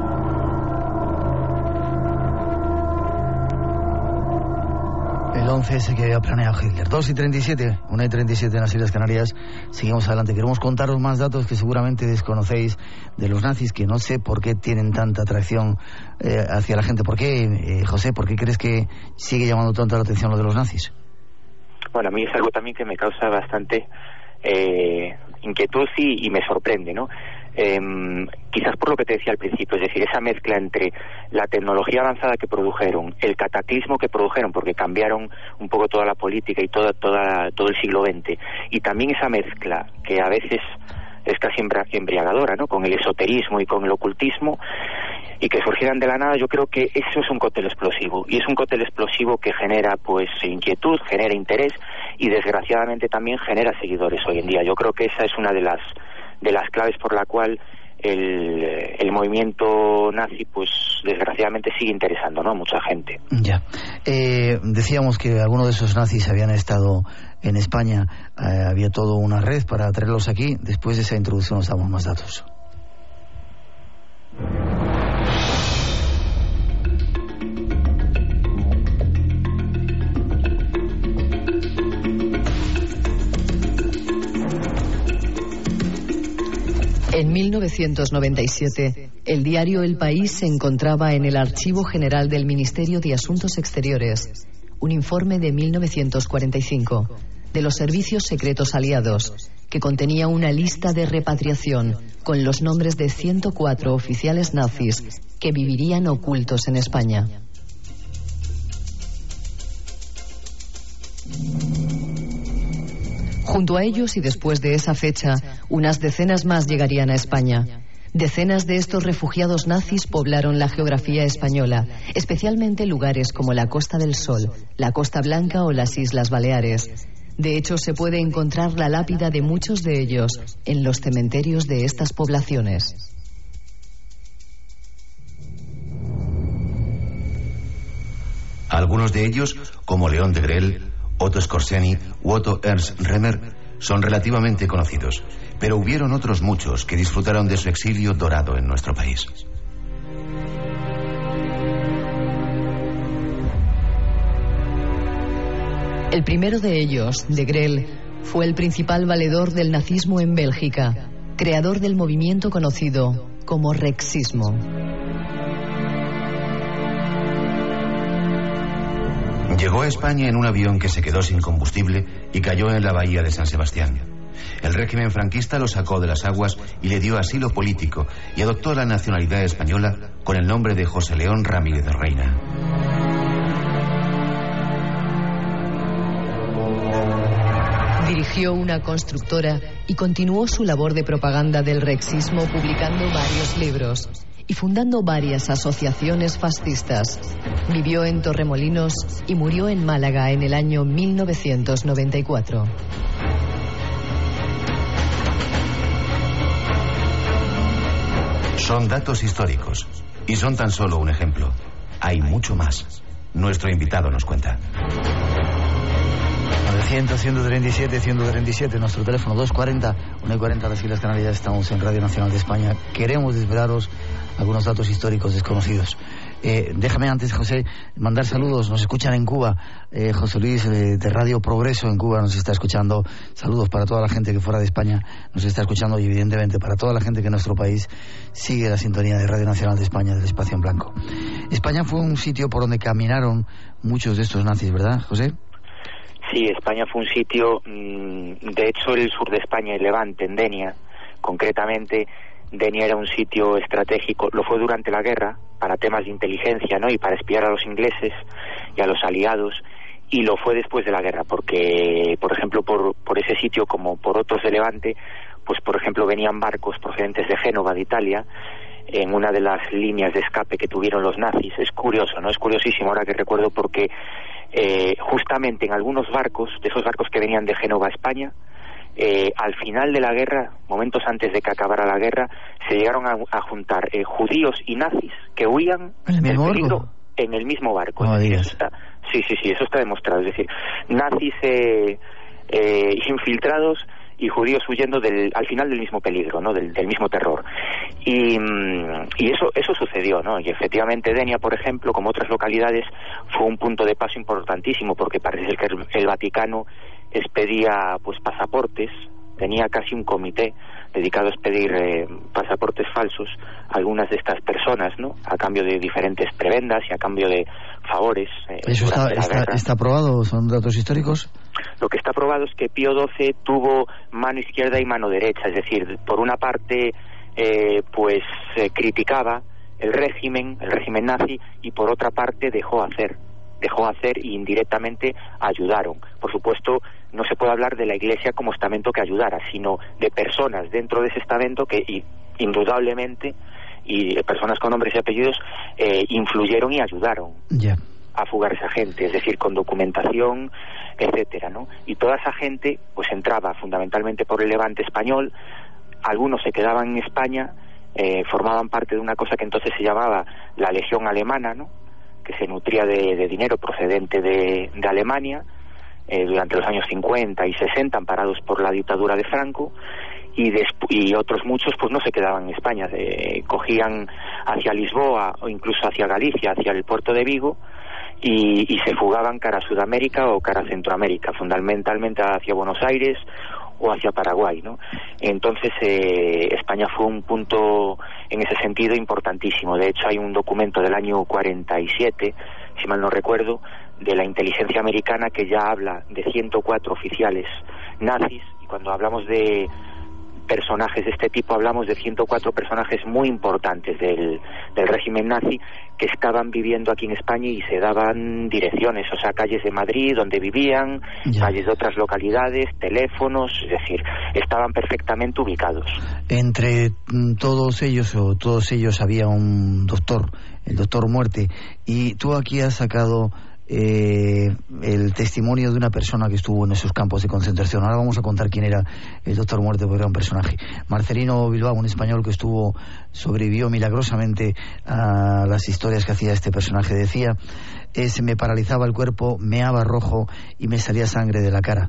El 11 ese que había planeado Hitler. 2 y 37, 1 y 37 en las Islas Canarias. Seguimos adelante. Queremos contaros más datos que seguramente desconocéis de los nazis, que no sé por qué tienen tanta atracción eh, hacia la gente. ¿Por qué, eh, José? ¿Por qué crees que sigue llamando tanto la atención lo de los nazis? Bueno, a mí es algo también que me causa bastante eh, inquietud y me sorprende, ¿no? Eh, quizás por lo que te decía al principio, es decir, esa mezcla entre la tecnología avanzada que produjeron, el cataclismo que produjeron, porque cambiaron un poco toda la política y toda, toda, todo el siglo XX, y también esa mezcla que a veces es casi embriagadora, ¿no? Con el esoterismo y con el ocultismo, y que surgieran de la nada, yo creo que eso es un cóctel explosivo. Y es un cóctel explosivo que genera, pues, inquietud, genera interés y, desgraciadamente, también genera seguidores hoy en día. Yo creo que esa es una de las de las claves por la cual el, el, movimiento nazi, pues desgraciadamente sigue interesando, ¿no? A mucha gente. Ya. Eh, decíamos que algunos de esos nazis habían estado en España. Eh, había toda una red para traerlos aquí. Después de esa introducción nos damos más datos. En 1997, el diario El País se encontraba en el Archivo General del Ministerio de Asuntos Exteriores un informe de 1945 de los servicios secretos aliados que contenía una lista de repatriación con los nombres de 104 oficiales nazis que vivirían ocultos en España. Junto a ellos y después de esa fecha, unas decenas más llegarían a España. Decenas de estos refugiados nazis poblaron la geografía española, especialmente lugares como la Costa del Sol, la Costa Blanca o las Islas Baleares. De hecho, se puede encontrar la lápida de muchos de ellos en los cementerios de estas poblaciones. Algunos de ellos, como León de Grel, Otto Skorseny u Otto Ernst Remmer son relativamente conocidos, pero hubieron otros muchos que disfrutaron de su exilio dorado en nuestro país. El primero de ellos, de Grel, fue el principal valedor del nazismo en Bélgica, creador del movimiento conocido como rexismo. Llegó a España en un avión que se quedó sin combustible y cayó en la bahía de San Sebastián. El régimen franquista lo sacó de las aguas y le dio asilo político y adoptó la nacionalidad española con el nombre de José León Ramírez de Reina. Dirigió una constructora y continuó su labor de propaganda del rexismo publicando varios libros y fundando varias asociaciones fascistas. Vivió en Torremolinos y murió en Málaga en el año 1994. Son datos históricos y son tan solo un ejemplo. Hay mucho más. Nuestro invitado nos cuenta. 300, 137, 137, nuestro teléfono 240, 140 las Islas Canarias, estamos en Radio Nacional de España. Queremos desvelaros algunos datos históricos desconocidos. Eh, déjame antes, José, mandar saludos. Nos escuchan en Cuba. Eh, José Luis eh, de Radio Progreso en Cuba nos está escuchando. Saludos para toda la gente que fuera de España nos está escuchando y evidentemente para toda la gente que en nuestro país sigue la sintonía de Radio Nacional de España del Espacio en Blanco. España fue un sitio por donde caminaron muchos de estos nazis, ¿verdad, José? Sí, España fue un sitio, mm, de hecho el sur de España, el Levante, en Denia, concretamente, Denia era un sitio estratégico, lo fue durante la guerra, para temas de inteligencia, ¿no? Y para espiar a los ingleses y a los aliados, y lo fue después de la guerra, porque, por ejemplo, por, por ese sitio, como por otros de Levante, pues, por ejemplo, venían barcos procedentes de Génova, de Italia, en una de las líneas de escape que tuvieron los nazis. Es curioso, ¿no? Es curiosísimo ahora que recuerdo porque eh, justamente en algunos barcos, de esos barcos que venían de Génova a España, eh, al final de la guerra, momentos antes de que acabara la guerra, se llegaron a, juntar eh, judíos y nazis que huían ¿En el peligro en el mismo barco. No decir, digas. eso está, sí, sí, sí, eso está demostrado. Es decir, nazis eh, eh, infiltrados y judíos huyendo del, al final del mismo peligro, ¿no? del, del mismo terror. Y, mm, y eso, eso sucedió, ¿no? Y efectivamente Denia, por ejemplo, como otras localidades, fue un punto de paso importantísimo porque parece ser que el, Vaticano expedía pues pasaportes, tenía casi un comité dedicado a expedir eh, pasaportes falsos a algunas de estas personas, ¿no? A cambio de diferentes prebendas y a cambio de favores. eh, ¿Eso está, está, aprobado? ¿Son datos históricos? Lo que está probado es que Pío XII tuvo mano izquierda y mano derecha, es decir, por una parte, eh, pues eh, criticaba el régimen, el régimen nazi, y por otra parte dejó hacer, dejó hacer y indirectamente ayudaron. Por supuesto, no se puede hablar de la Iglesia como estamento que ayudara, sino de personas dentro de ese estamento que y- indudablemente y personas con nombres y apellidos eh, influyeron y ayudaron a fugar esa gente, es decir, con documentación, etcétera, ¿no? Y toda esa gente, pues entraba fundamentalmente por el Levante español, algunos se quedaban en España, eh, formaban parte de una cosa que entonces se llamaba la Legión Alemana, ¿no? Que se nutría de, de dinero procedente de, de Alemania eh, durante los años 50 y 60, amparados por la dictadura de Franco, y, y otros muchos pues no se quedaban en España, eh, cogían hacia Lisboa o incluso hacia Galicia, hacia el puerto de Vigo, y, y se fugaban cara a Sudamérica o cara a Centroamérica, fundamentalmente hacia Buenos Aires o hacia Paraguay, ¿no? Entonces eh, España fue un punto en ese sentido importantísimo. De hecho hay un documento del año 47, si mal no recuerdo, de la inteligencia americana que ya habla de 104 oficiales nazis y cuando hablamos de personajes de este tipo hablamos de 104 personajes muy importantes del, del régimen nazi que estaban viviendo aquí en España y se daban direcciones, o sea, calles de Madrid donde vivían, Ya. calles de otras localidades, teléfonos, es decir, estaban perfectamente ubicados. Entre mm, todos ellos o todos ellos había un doctor, el doctor Muerte, y tú aquí has sacado eh, el testimonio de una persona que estuvo en esos campos de concentración. Ahora vamos a contar quién era el doctor Muerte, porque era un personaje. Marcelino Bilbao, un español que estuvo, sobrevivió milagrosamente a las historias que hacía este personaje. Decía, eh, se me paralizaba el cuerpo, meaba rojo y me salía sangre de la cara.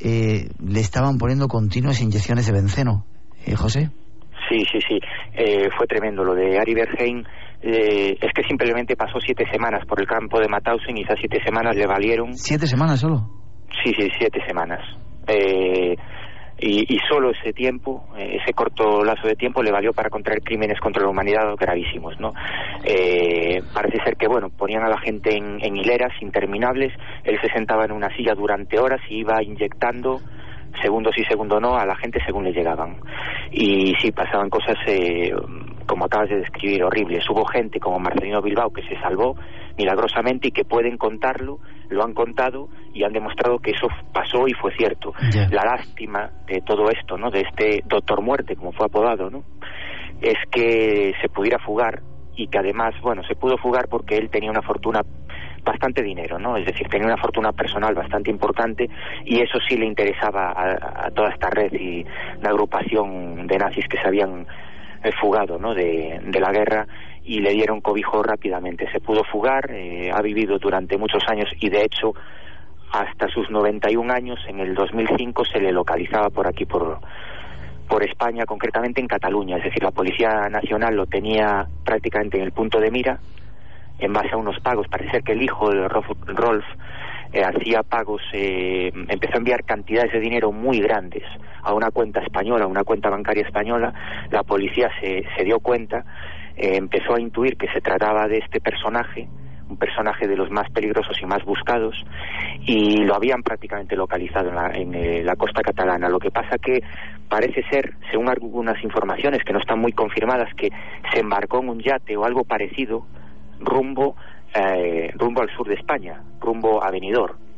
Eh, le estaban poniendo continuas inyecciones de benceno. ¿Eh, José? Sí, sí, sí, eh, fue tremendo. Lo de Ari Berheim eh, es que simplemente pasó siete semanas por el campo de Mauthausen y esas siete semanas le valieron ¿Siete semanas solo? Sí, sí, siete semanas. Eh, y, y solo ese tiempo, eh, ese corto lazo de tiempo, le valió para contraer crímenes contra la humanidad gravísimos, ¿no? Eh, parece ser que, bueno, ponían a la gente en, en hileras interminables, él se sentaba en una silla durante horas y iba inyectando segundos y segundo no a la gente según le llegaban. Y sí, pasaban cosas, eh, como acabas de describir, horribles. Hubo gente como Marcelino Bilbao que se salvó milagrosamente y que pueden contarlo, lo han contado y han demostrado que eso pasó y fue cierto. La lástima de todo esto, ¿no? De este doctor muerte, como fue apodado, ¿no? Es que se pudiera fugar y que además, bueno, se pudo fugar porque él tenía una fortuna bastante dinero, ¿no? Es decir, tenía una fortuna personal bastante importante y eso sí le interesaba a, a toda esta red y la agrupación de nazis que se habían fugado, ¿no? De, de la guerra y le dieron cobijo rápidamente. Se pudo fugar, eh, ha vivido durante muchos años y de hecho hasta sus 91 años, en el 2005, se le localizaba por aquí, por, por España, concretamente en Cataluña. Es decir, la Policía Nacional lo tenía prácticamente en el punto de mira en base a unos pagos. Parece que el hijo de Rolf eh, hacía pagos, eh, empezó a enviar cantidades de dinero muy grandes a una cuenta española, a una cuenta bancaria española. La policía se, se dio cuenta, eh, empezó a intuir que se trataba de este personaje un personaje de los más peligrosos y más buscados y lo habían prácticamente localizado en la, en, eh, la costa catalana. Lo que pasa que parece ser, según algunas informaciones que no están muy confirmadas, que se embarcó en un yate o algo parecido rumbo eh, rumbo al sur de España, rumbo a Benidorm.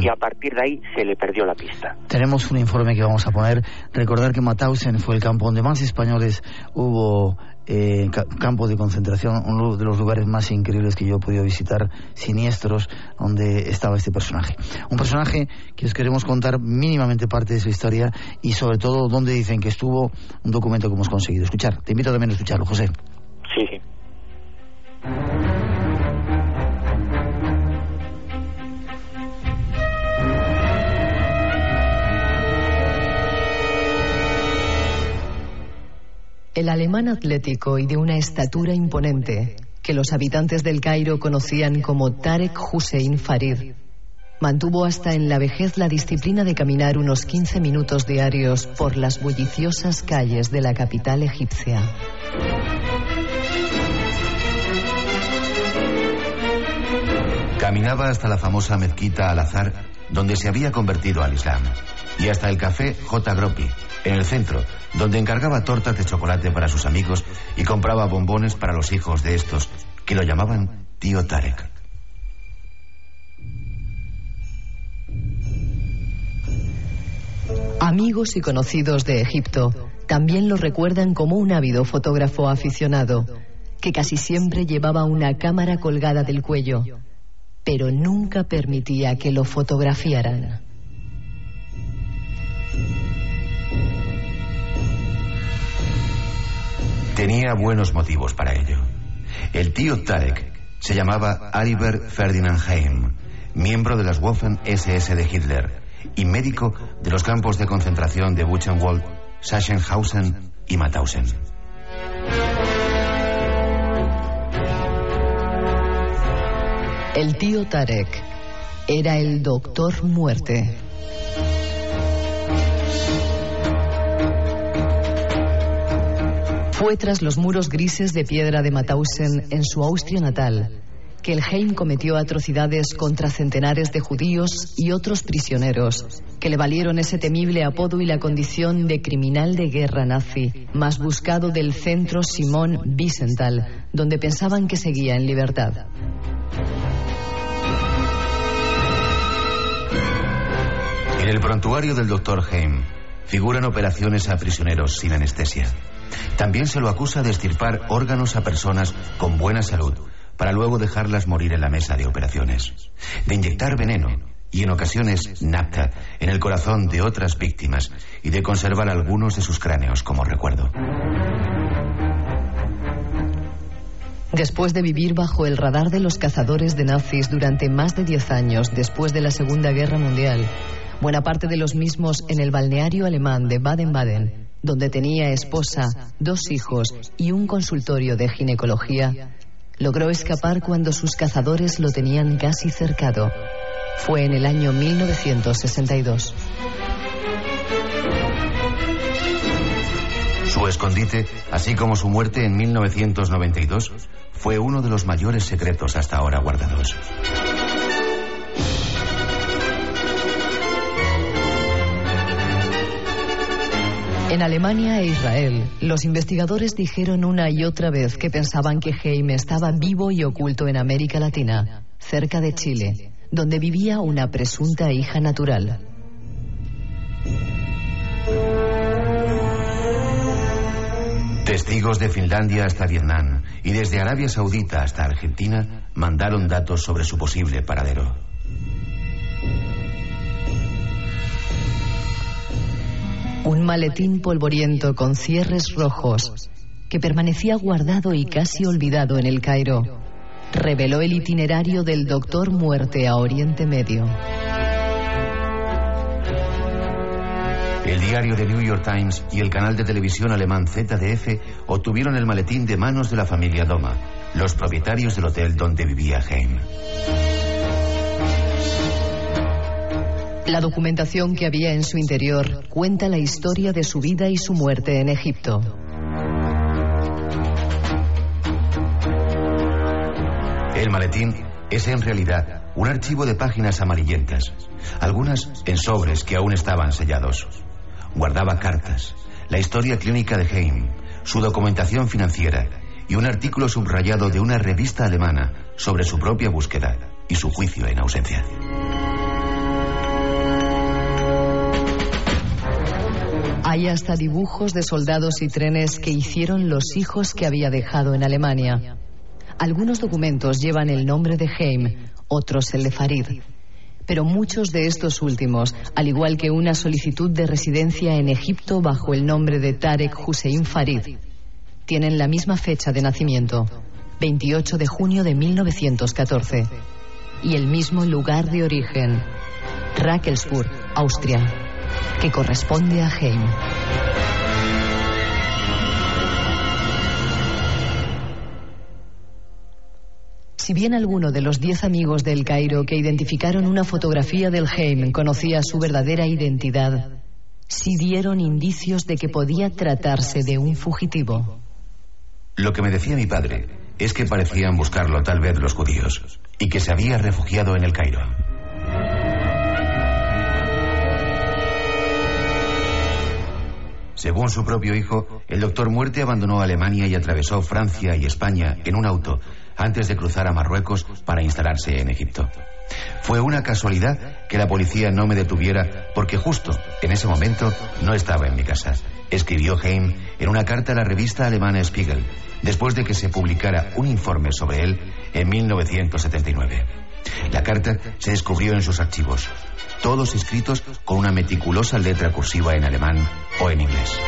Y a partir de ahí se le perdió la pista. Tenemos un informe que vamos a poner. Recordar que Mauthausen fue el campo donde más españoles hubo eh, campo de concentración, uno de los lugares más increíbles que yo he podido visitar, siniestros, donde estaba este personaje. Un personaje que os queremos contar mínimamente parte de su historia y sobre todo donde dicen que estuvo un documento que hemos conseguido. Escuchar, te invito también a escucharlo, José. Sí, sí. El alemán atlético y de una estatura imponente, que los habitantes del Cairo conocían como Tarek Hussein Farid, mantuvo hasta en la vejez la disciplina de caminar unos 15 minutos diarios por las bulliciosas calles de la capital egipcia. Caminaba hasta la famosa mezquita Al-Azhar, donde se había convertido al Islam, y hasta el café J. Gropi, en el centro, donde encargaba tortas de chocolate para sus amigos y compraba bombones para los hijos de estos, que lo llamaban tío Tarek. Amigos y conocidos de Egipto también lo recuerdan como un ávido fotógrafo aficionado, que casi siempre llevaba una cámara colgada del cuello, pero nunca permitía que lo fotografiaran. Tenía buenos motivos para ello. El tío Tarek se llamaba Aribert Ferdinand Heim, miembro de las Waffen SS de Hitler y médico de los campos de concentración de Buchenwald, Sachsenhausen y Mauthausen. El tío Tarek era el doctor muerte. Fue tras los muros grises de piedra de Mauthausen en su Austria natal que el Heim cometió atrocidades contra centenares de judíos y otros prisioneros, que le valieron ese temible apodo y la condición de criminal de guerra nazi, más buscado del centro Simón Wiesenthal, donde pensaban que seguía en libertad. En el prontuario del doctor Heim figuran operaciones a prisioneros sin anestesia. También se lo acusa de estirpar órganos a personas con buena salud para luego dejarlas morir en la mesa de operaciones, de inyectar veneno y en ocasiones napta en el corazón de otras víctimas y de conservar algunos de sus cráneos como recuerdo. Después de vivir bajo el radar de los cazadores de nazis durante más de 10 años después de la Segunda Guerra Mundial, buena parte de los mismos en el balneario alemán de Baden-Baden, donde tenía esposa, dos hijos y un consultorio de ginecología, logró escapar cuando sus cazadores lo tenían casi cercado. Fue en el año 1962. Su escondite, así como su muerte en 1992, fue uno de los mayores secretos hasta ahora guardados. En Alemania e Israel, los investigadores dijeron una y otra vez que pensaban que Jaime estaba vivo y oculto en América Latina, cerca de Chile, donde vivía una presunta hija natural. Testigos de Finlandia hasta Vietnam y desde Arabia Saudita hasta Argentina mandaron datos sobre su posible paradero. Un maletín polvoriento con cierres rojos que permanecía guardado y casi olvidado en el Cairo, reveló el itinerario del Doctor Muerte a Oriente Medio. El diario The New York Times y el canal de televisión alemán ZDF obtuvieron el maletín de manos de la familia Doma, los propietarios del hotel donde vivía Heim. La documentación que había en su interior cuenta la historia de su vida y su muerte en Egipto. El maletín es en realidad un archivo de páginas amarillentas, algunas en sobres que aún estaban sellados. Guardaba cartas, la historia clínica de Heim, su documentación financiera y un artículo subrayado de una revista alemana sobre su propia búsqueda y su juicio en ausencia. Hay hasta dibujos de soldados y trenes que hicieron los hijos que había dejado en Alemania. Algunos documentos llevan el nombre de Heim, otros el de Farid. Pero muchos de estos últimos, al igual que una solicitud de residencia en Egipto bajo el nombre de Tarek Hussein Farid, tienen la misma fecha de nacimiento, 28 de junio de 1914, y el mismo lugar de origen, Rakelsburg, Austria, que corresponde a Heim. Si bien alguno de los diez amigos del Cairo que identificaron una fotografía del Heim conocía su verdadera identidad, sí dieron indicios de que podía tratarse de un fugitivo. Lo que me decía mi padre es que parecían buscarlo tal vez los judíos y que se había refugiado en el Cairo. Según su propio hijo, el doctor Muerte abandonó Alemania y atravesó Francia y España en un auto antes de cruzar a Marruecos para instalarse en Egipto. Fue una casualidad que la policía no me detuviera porque justo en ese momento no estaba en mi casa. Escribió Heim en una carta a la revista alemana Spiegel, después de que se publicara un informe sobre él en 1979. La carta se descubrió en sus archivos, todos escritos con una meticulosa letra cursiva en alemán o en inglés.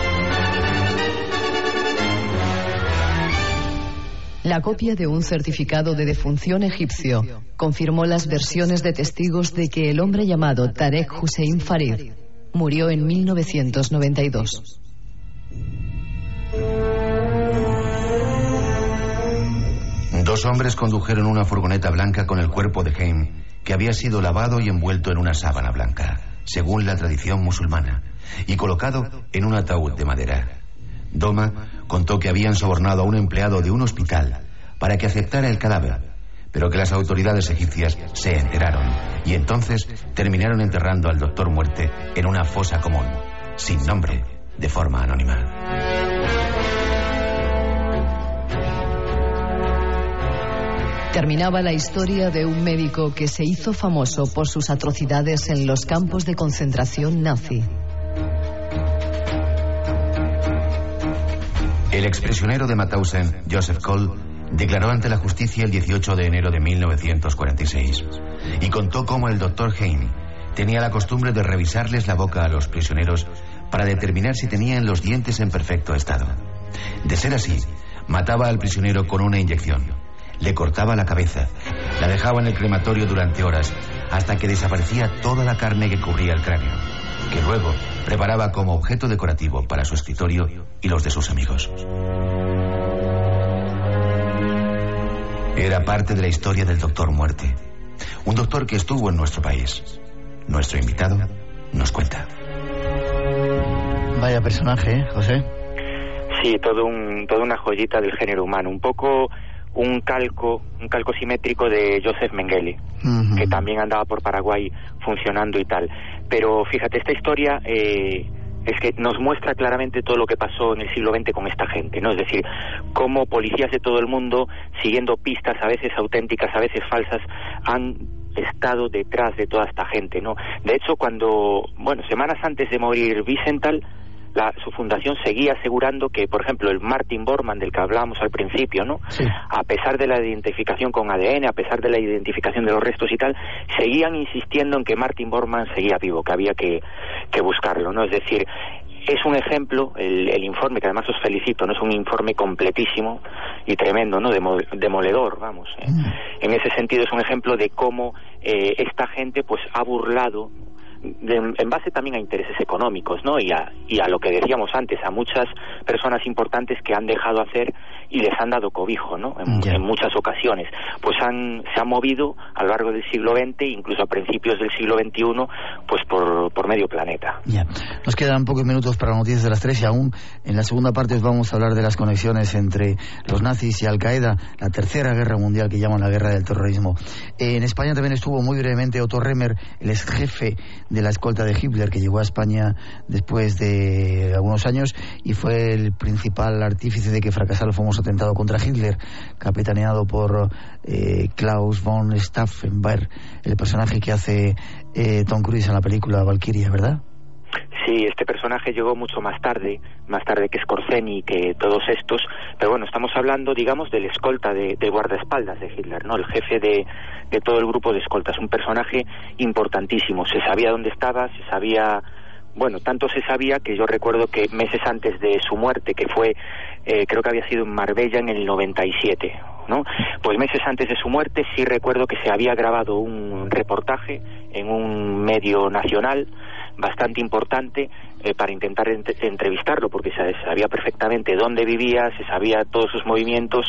La copia de un certificado de defunción egipcio confirmó las versiones de testigos de que el hombre llamado Tarek Hussein Farid murió en 1992. Dos hombres condujeron una furgoneta blanca con el cuerpo de Heim, que había sido lavado y envuelto en una sábana blanca, según la tradición musulmana, y colocado en un ataúd de madera. Doma contó que habían sobornado a un empleado de un hospital para que aceptara el cadáver, pero que las autoridades egipcias se enteraron y entonces terminaron enterrando al doctor muerte en una fosa común, sin nombre, de forma anónima. Terminaba la historia de un médico que se hizo famoso por sus atrocidades en los campos de concentración nazi. El exprisionero de Mauthausen, Joseph Kohl, declaró ante la justicia el 18 de enero de 1946 y contó cómo el doctor Heim tenía la costumbre de revisarles la boca a los prisioneros para determinar si tenían los dientes en perfecto estado. De ser así, mataba al prisionero con una inyección, le cortaba la cabeza, la dejaba en el crematorio durante horas hasta que desaparecía toda la carne que cubría el cráneo, que luego preparaba como objeto decorativo para su escritorio y los de sus amigos. Era parte de la historia del doctor Muerte, un doctor que estuvo en nuestro país. Nuestro invitado nos cuenta. Vaya personaje, ¿eh, José? Sí, todo un, toda una joyita del género humano, un poco un calco, un calco simétrico de Joseph Mengele, que también andaba por Paraguay funcionando y tal. Pero fíjate, esta historia eh, es que nos muestra claramente todo lo que pasó en el siglo XX con esta gente, ¿no? Es decir, cómo policías de todo el mundo, siguiendo pistas a veces auténticas, a veces falsas, han estado detrás de toda esta gente, ¿no? De hecho, cuando, bueno, semanas antes de morir Vicental, la, su fundación seguía asegurando que, por ejemplo, el Martin Bormann del que hablábamos al principio, ¿no? A pesar de la identificación con ADN, a pesar de la identificación de los restos y tal, seguían insistiendo en que Martin Bormann seguía vivo, que había que, que buscarlo, ¿no? Es decir, es un ejemplo, el, el, informe, que además os felicito, no es un informe completísimo y tremendo, ¿no? demoledor, vamos. ¿eh? En ese sentido es un ejemplo de cómo eh, esta gente pues ha burlado en base también a intereses económicos, ¿no? Y a, y a lo que decíamos antes, a muchas personas importantes que han dejado hacer y les han dado cobijo, ¿no? En, muchas ocasiones. Pues han, se han movido a lo largo del siglo XX, incluso a principios del siglo XXI, pues por, por medio planeta. Ya. Nos quedan pocos minutos para noticias de las tres y aún en la segunda parte os vamos a hablar de las conexiones entre los nazis y Al Qaeda, la tercera guerra mundial que llaman la guerra del terrorismo. en España también estuvo muy brevemente Otto Remmer, el ex jefe de la escolta de Hitler, que llegó a España después de algunos años y fue el principal artífice de que fracasara el famoso atentado contra Hitler, capitaneado por eh, Klaus von Stauffenberg, el personaje que hace eh, Tom Cruise en la película Valkyria, ¿verdad? Sí, este personaje llegó mucho más tarde, más tarde que Scorseni y que todos estos, pero bueno, estamos hablando, digamos, del escolta de, guardaespaldas de Hitler, ¿no? El jefe de, de todo el grupo de escoltas, un personaje importantísimo. Se sabía dónde estaba, se sabía bueno, tanto se sabía que yo recuerdo que meses antes de su muerte, que fue, eh, creo que había sido en Marbella en el 97, ¿no? Pues meses antes de su muerte sí recuerdo que se había grabado un reportaje en un medio nacional bastante importante eh, para intentar entrevistarlo, porque se sabía perfectamente dónde vivía, se sabía todos sus movimientos,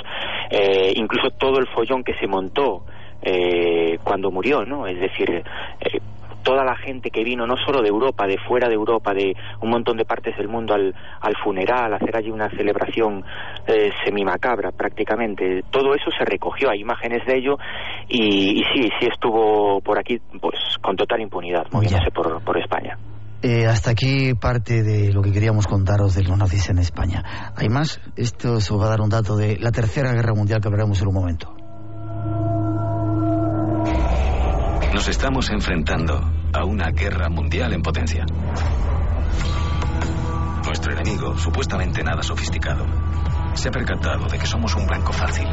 eh, incluso todo el follón que se montó eh, cuando murió, ¿no? Es decir, toda la gente que vino, no solo de Europa, de fuera de Europa, de un montón de partes del mundo al, al funeral, hacer allí una celebración eh, semimacabra prácticamente. Todo eso se recogió, hay imágenes de ello y, sí, sí estuvo por aquí pues con total impunidad moviéndose por, por España. Eh, hasta aquí parte de lo que queríamos contaros de los nazis en España. Hay más, esto se va a dar un dato de la Tercera Guerra Mundial que veremos en un momento. Nos estamos enfrentando a una guerra mundial en potencia. Nuestro enemigo, supuestamente nada sofisticado, se ha percatado de que somos un blanco fácil.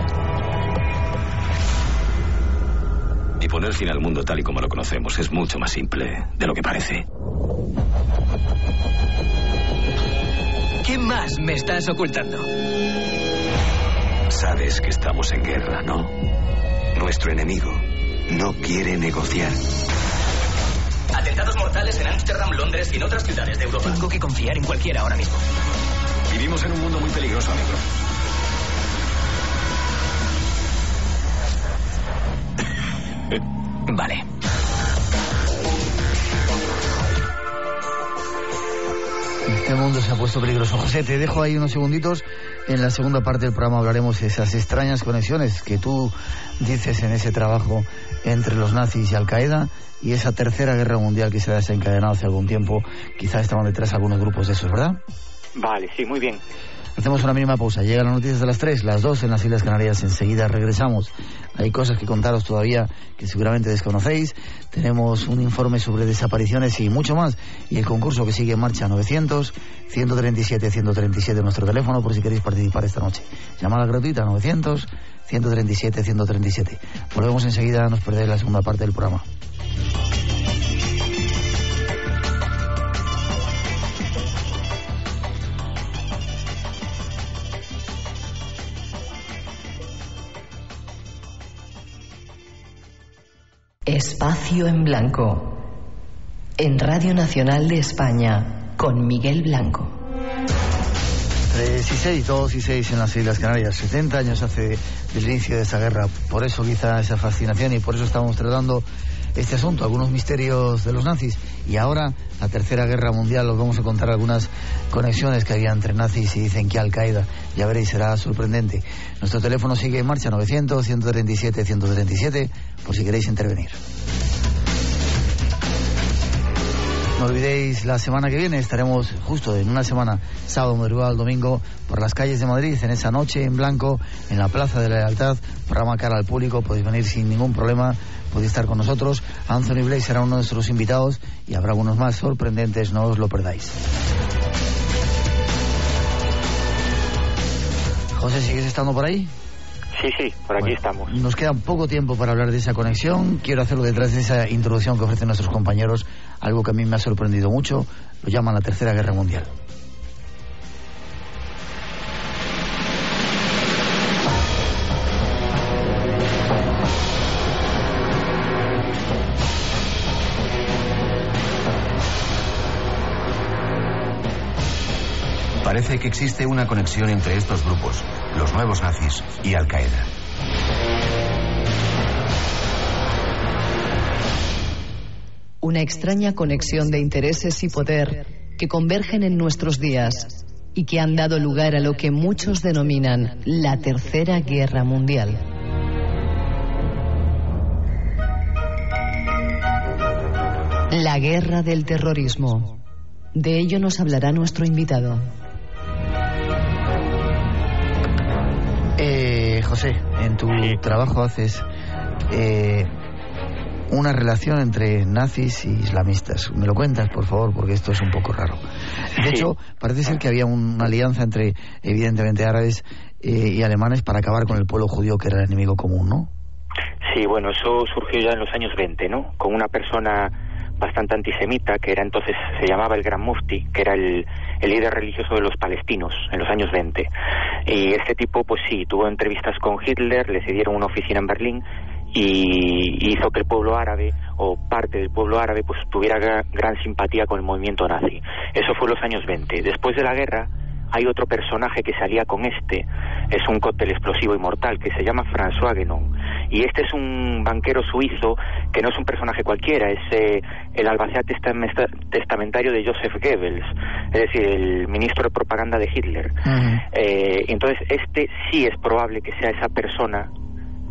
Y poner fin al mundo tal y como lo conocemos es mucho más simple de lo que parece. ¿Qué más me estás ocultando? Sabes que estamos en guerra, ¿no? Nuestro enemigo no quiere negociar. Atentados mortales en Ámsterdam, Londres y en otras ciudades de Europa. Tengo que confiar en cualquiera ahora mismo. Vivimos en un mundo muy peligroso, amigo. vale. Este mundo se ha puesto peligroso. José, te dejo ahí unos segunditos. En la segunda parte del programa hablaremos de esas extrañas conexiones que tú dices en ese trabajo entre los nazis y Al Qaeda y esa tercera guerra mundial que se ha desencadenado hace algún tiempo. Quizás estaban detrás algunos grupos de esos, ¿verdad? Vale, sí, muy bien. Hacemos una mínima pausa. Llegan las noticias de las 3, las 2 en las Islas Canarias. Enseguida regresamos. Hay cosas que contaros todavía que seguramente desconocéis. Tenemos un informe sobre desapariciones y mucho más. Y el concurso que sigue en marcha 900 137 137 nuestro teléfono por si queréis participar esta noche. Llamada gratuita 900 137 137. Volvemos enseguida, nos perdéis la segunda parte del programa. Espacio en Blanco. En Radio Nacional de España, con Miguel Blanco. 3 y 6, 2 y 6 en las Islas Canarias. 70 años hace del inicio de esa guerra. Por eso quizá esa fascinación y por eso estamos tratando este asunto, algunos misterios de los nazis. Y ahora, la Tercera Guerra Mundial, os vamos a contar algunas conexiones que había entre nazis y dicen que Al-Qaeda. Ya veréis, será sorprendente. Nuestro teléfono sigue en marcha, 900-137-137, por si queréis intervenir. No olvidéis, la semana que viene estaremos justo en una semana, sábado, madrugada, domingo, por las calles de Madrid, en esa noche en blanco, en la Plaza de la Lealtad, programa cara al público, podéis venir sin ningún problema, podéis estar con nosotros. Anthony Blake será uno de nuestros invitados y habrá algunos más sorprendentes, no os lo perdáis. José, ¿sigues estando por ahí? Sí, sí, por aquí estamos. Nos queda poco tiempo para hablar de esa conexión. Quiero hacerlo detrás de esa introducción que ofrecen nuestros compañeros, algo que a mí me ha sorprendido mucho. Lo llaman la Tercera Guerra Mundial. Parece que existe una conexión entre estos grupos, los nuevos nazis y Al Qaeda. Una extraña conexión de intereses y poder que convergen en nuestros días y que han dado lugar a lo que muchos denominan la Tercera Guerra Mundial. La guerra del terrorismo. De ello nos hablará nuestro invitado. Eh, José, en tu trabajo haces eh, una relación entre nazis y islamistas. ¿Me lo cuentas, por favor? Porque esto es un poco raro. De hecho, parece ser que había una alianza entre, evidentemente, árabes eh, y alemanes para acabar con el pueblo judío, que era el enemigo común, ¿no? Sí, bueno, eso surgió ya en los años 20, ¿no? Con una persona bastante antisemita, que era entonces, se llamaba el Gran Mufti, que era el, el líder religioso de los palestinos en los años 20. Y este tipo, pues sí, tuvo entrevistas con Hitler, le cedieron una oficina en Berlín y hizo que el pueblo árabe o parte del pueblo árabe pues tuviera gran, simpatía con el movimiento nazi. Eso fue en los años 20. Después de la guerra hay otro personaje que salía con este, es un cóctel explosivo y mortal, que se llama François Guénon. Y este es un banquero suizo que no es un personaje cualquiera, es eh, el albacea testamentario de Joseph Goebbels, es decir, el ministro de propaganda de Hitler. Eh, entonces, este sí es probable que sea esa persona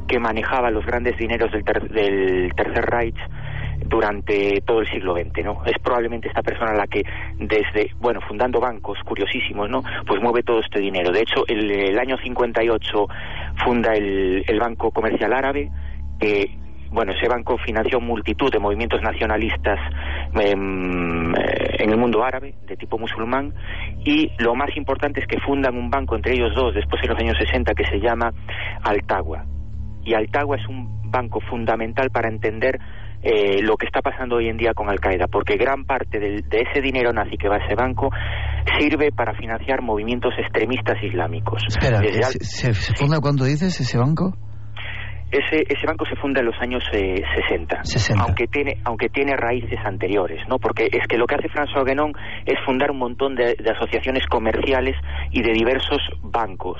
que manejaba los grandes dineros del, del Tercer Reich durante todo el siglo XX, ¿no? Es probablemente esta persona la que desde, bueno, fundando bancos curiosísimos, ¿no? Pues mueve todo este dinero. De hecho, el, el año 58 funda el, el Banco Comercial Árabe, que bueno, ese banco financió multitud de movimientos nacionalistas em, eh, en el mundo árabe, de tipo musulmán, y lo más importante es que fundan un banco entre ellos dos, después en los años 60, que se llama Altagua. Y Altagua es un banco fundamental para entender eh, lo que está pasando hoy en día con Al Qaeda, porque gran parte de, ese dinero nazi que va a ese banco sirve para financiar movimientos extremistas islámicos. Espera, ¿se, funda cuándo dices ese banco? Ese, ese banco se funda en los años eh, 60, aunque tiene aunque tiene raíces anteriores, ¿no? Porque es que lo que hace François Guénon es fundar un montón de asociaciones comerciales y de diversos bancos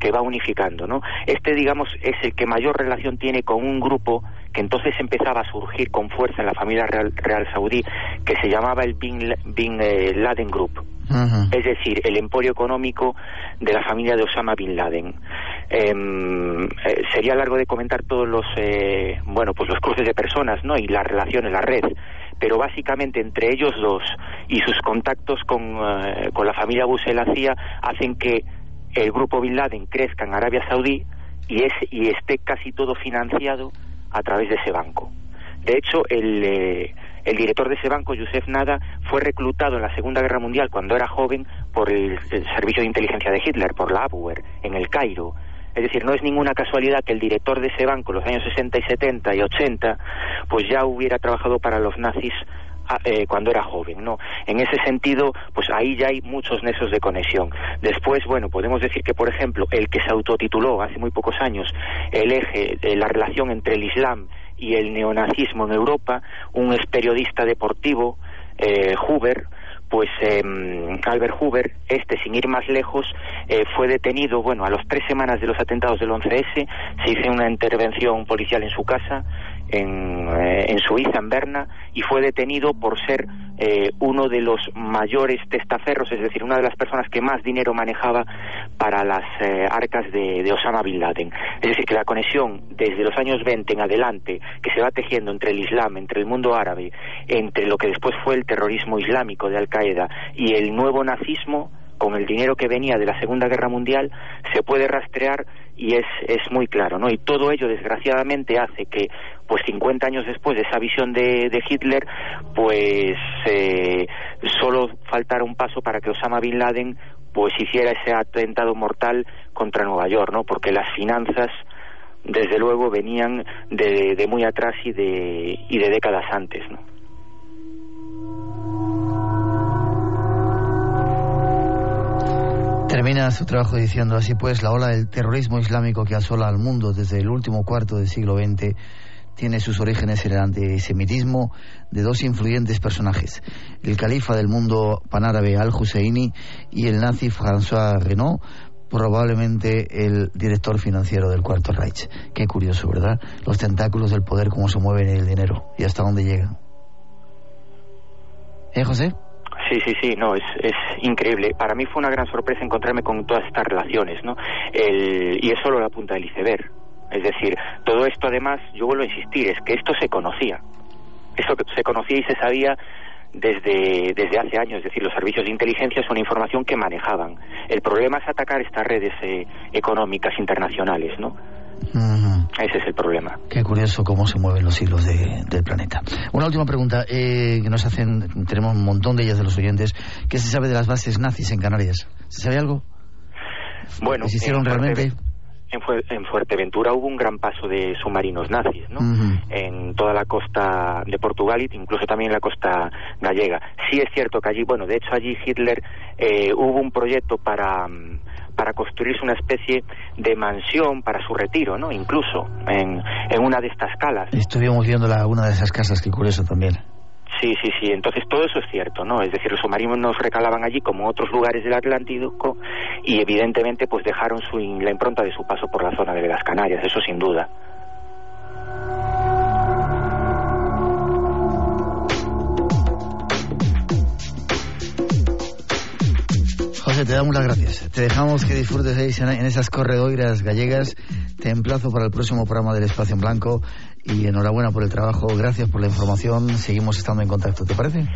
que va unificando, ¿no? Este, digamos, es el que mayor relación tiene con un grupo que entonces empezaba a surgir con fuerza en la familia real, real saudí, que se llamaba el Bin, eh, Laden Group. Es decir, el emporio económico de la familia de Osama Bin Laden. Em, eh, sería largo de comentar todos los, eh, bueno, pues los cruces de personas, ¿no? Y las relaciones, la red pero básicamente entre ellos dos y sus contactos con, con la familia Buselacía hacen que el grupo Bin Laden crezca en Arabia Saudí y, es, y esté casi todo financiado a través de ese banco. De hecho, el, eh, el director de ese banco, Youssef Nada, fue reclutado en la Segunda Guerra Mundial cuando era joven por el, servicio de inteligencia de Hitler, por la Abwehr, en el Cairo. Es decir, no es ninguna casualidad que el director de ese banco, en los años 60 y 70 y 80, pues ya hubiera trabajado para los nazis eh, cuando era joven, ¿no? En ese sentido, pues ahí ya hay muchos nexos de conexión. Después, bueno, podemos decir que, por ejemplo, el que se autotituló hace muy pocos años el eje de la relación entre el Islam y el neonazismo en Europa, un ex periodista deportivo, eh, Huber, pues eh, Albert Huber, este sin ir más lejos, eh, fue detenido, bueno, a las tres semanas de los atentados del 11S, se hizo una intervención policial en su casa, en, eh, en Suiza, en Berna, y fue detenido por ser eh, uno de los mayores testaferros, es decir, una de las personas que más dinero manejaba para las eh, arcas de, de, Osama Bin Laden. Es decir, que la conexión desde los años 20 en adelante, que se va tejiendo entre el Islam, entre el mundo árabe, entre lo que después fue el terrorismo islámico de Al Qaeda y el nuevo nazismo, con el dinero que venía de la Segunda Guerra Mundial, se puede rastrear y es, es muy claro, ¿no? Y todo ello, desgraciadamente, hace que, pues 50 años después de esa visión de, Hitler, pues eh, solo faltara un paso para que Osama Bin Laden pues hiciera ese atentado mortal contra Nueva York, ¿no? Porque las finanzas desde luego venían de, de muy atrás y de, y de décadas antes, ¿no? Termina su trabajo diciendo así pues la ola del terrorismo islámico que asola al mundo desde el último cuarto del siglo XX tiene sus orígenes en el antisemitismo de dos influyentes personajes, el califa del mundo panárabe Al-Husseini y el nazi François Renault, probablemente el director financiero del Cuarto Reich. Qué curioso, ¿verdad? Los tentáculos del poder, cómo se mueven el dinero y hasta dónde llegan. ¿Eh, José? Sí, sí, sí, no, es, es increíble. Para mí fue una gran sorpresa encontrarme con todas estas relaciones, ¿no? El, y es solo la punta del iceberg. Es decir, todo esto además, yo vuelvo a insistir, es que esto se conocía. Esto se conocía y se sabía desde, desde hace años, es decir, los servicios de inteligencia son información que manejaban. El problema es atacar estas redes eh, económicas internacionales, ¿no? Ese es el problema. Qué curioso cómo se mueven los hilos del planeta. Una última pregunta eh, que nos hacen, tenemos un montón de ellas de los oyentes. ¿Qué se sabe de las bases nazis en Canarias? ¿Se sabe algo? Bueno, ¿existieron realmente? en, Fuerteventura hubo un gran paso de submarinos nazis, ¿no? En toda la costa de Portugal y incluso también en la costa gallega. Sí es cierto que allí, bueno, de hecho allí Hitler eh, hubo un proyecto para para construirse una especie de mansión para su retiro, ¿no? Incluso en, en una de estas calas. Estuvimos viendo la, una de esas casas, qué curioso también. Sí, sí, sí. Entonces todo eso es cierto, ¿no? Es decir, los submarinos nos recalaban allí como otros lugares del Atlántico y evidentemente pues dejaron su, la impronta de su paso por la zona de las Canarias, eso sin duda. José, te damos las gracias. Te dejamos que disfrutes en esas corredoiras gallegas. Te emplazo para el próximo programa del Espacio en Blanco y enhorabuena por el trabajo. Gracias por la información. Seguimos estando en contacto, ¿te parece?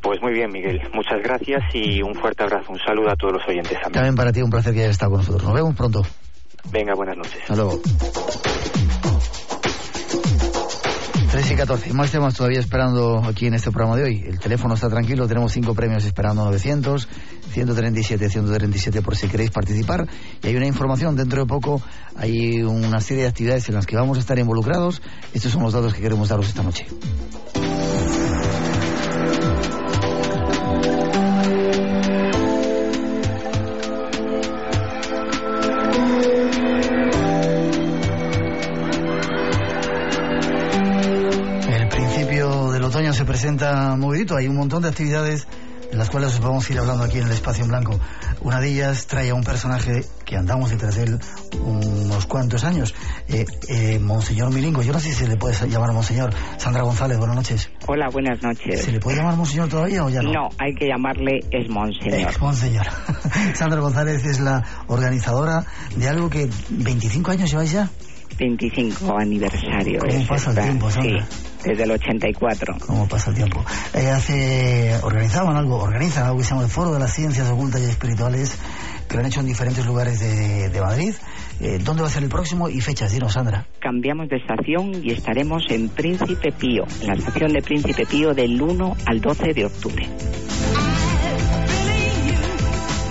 Pues muy bien, Miguel. Muchas gracias y un fuerte abrazo. Un saludo a todos los oyentes también. También para ti un placer que hayas estado con nosotros. Nos vemos pronto. Venga, buenas noches. Hasta luego. 3 y 14. Más temas todavía esperando aquí en este programa de hoy. El teléfono está tranquilo, tenemos cinco premios esperando 900, 137, 137 por si queréis participar. Y hay una información, dentro de poco hay una serie de actividades en las que vamos a estar involucrados. Estos son los datos que queremos daros esta noche. Presenta movidito. Hay un montón de actividades de las cuales os vamos a ir hablando aquí en el espacio en blanco. Una de ellas trae a un personaje que andamos detrás de él unos cuantos años, eh, eh, Monseñor Milingo. Yo no sé si se le puede llamar Monseñor. Sandra González, buenas noches. Hola, buenas noches. ¿Se le puede llamar Monseñor todavía o ya no? No, hay que llamarle es Monseñor. Es Monseñor. Sandra González es la organizadora de algo que 25 años lleváis ya. 25 aniversario. ¿Cómo pasa el tiempo, Sandra? Sí, desde el 84. ¿Cómo pasa el tiempo? Eh, hace, organizaban algo, organizan algo que se llama el Foro de las Ciencias Ocultas y Espirituales, que lo han hecho en diferentes lugares de, de Madrid. Eh, ¿Dónde va a ser el próximo y fechas? Dinos, Sandra. Cambiamos de estación y estaremos en Príncipe Pío, en la estación de Príncipe Pío del 1 al 12 de octubre.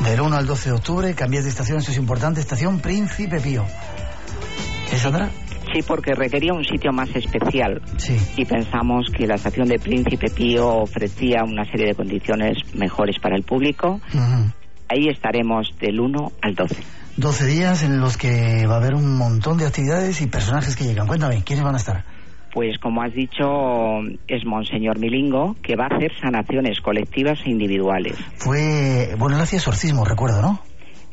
Del 1 al 12 de octubre, cambias de estación, eso es importante, estación Príncipe Pío. Sí, porque requería un sitio más especial. Sí. Y pensamos que la estación de Príncipe Pío ofrecía una serie de condiciones mejores para el público. Ahí estaremos del 1 al 12. 12 días en los que va a haber un montón de actividades y personajes que llegan. Cuéntame, ¿quiénes van a estar? Pues como has dicho, es Monseñor Milingo, que va a hacer sanaciones colectivas e individuales. Fue, bueno, él hacía exorcismo, recuerdo, ¿no?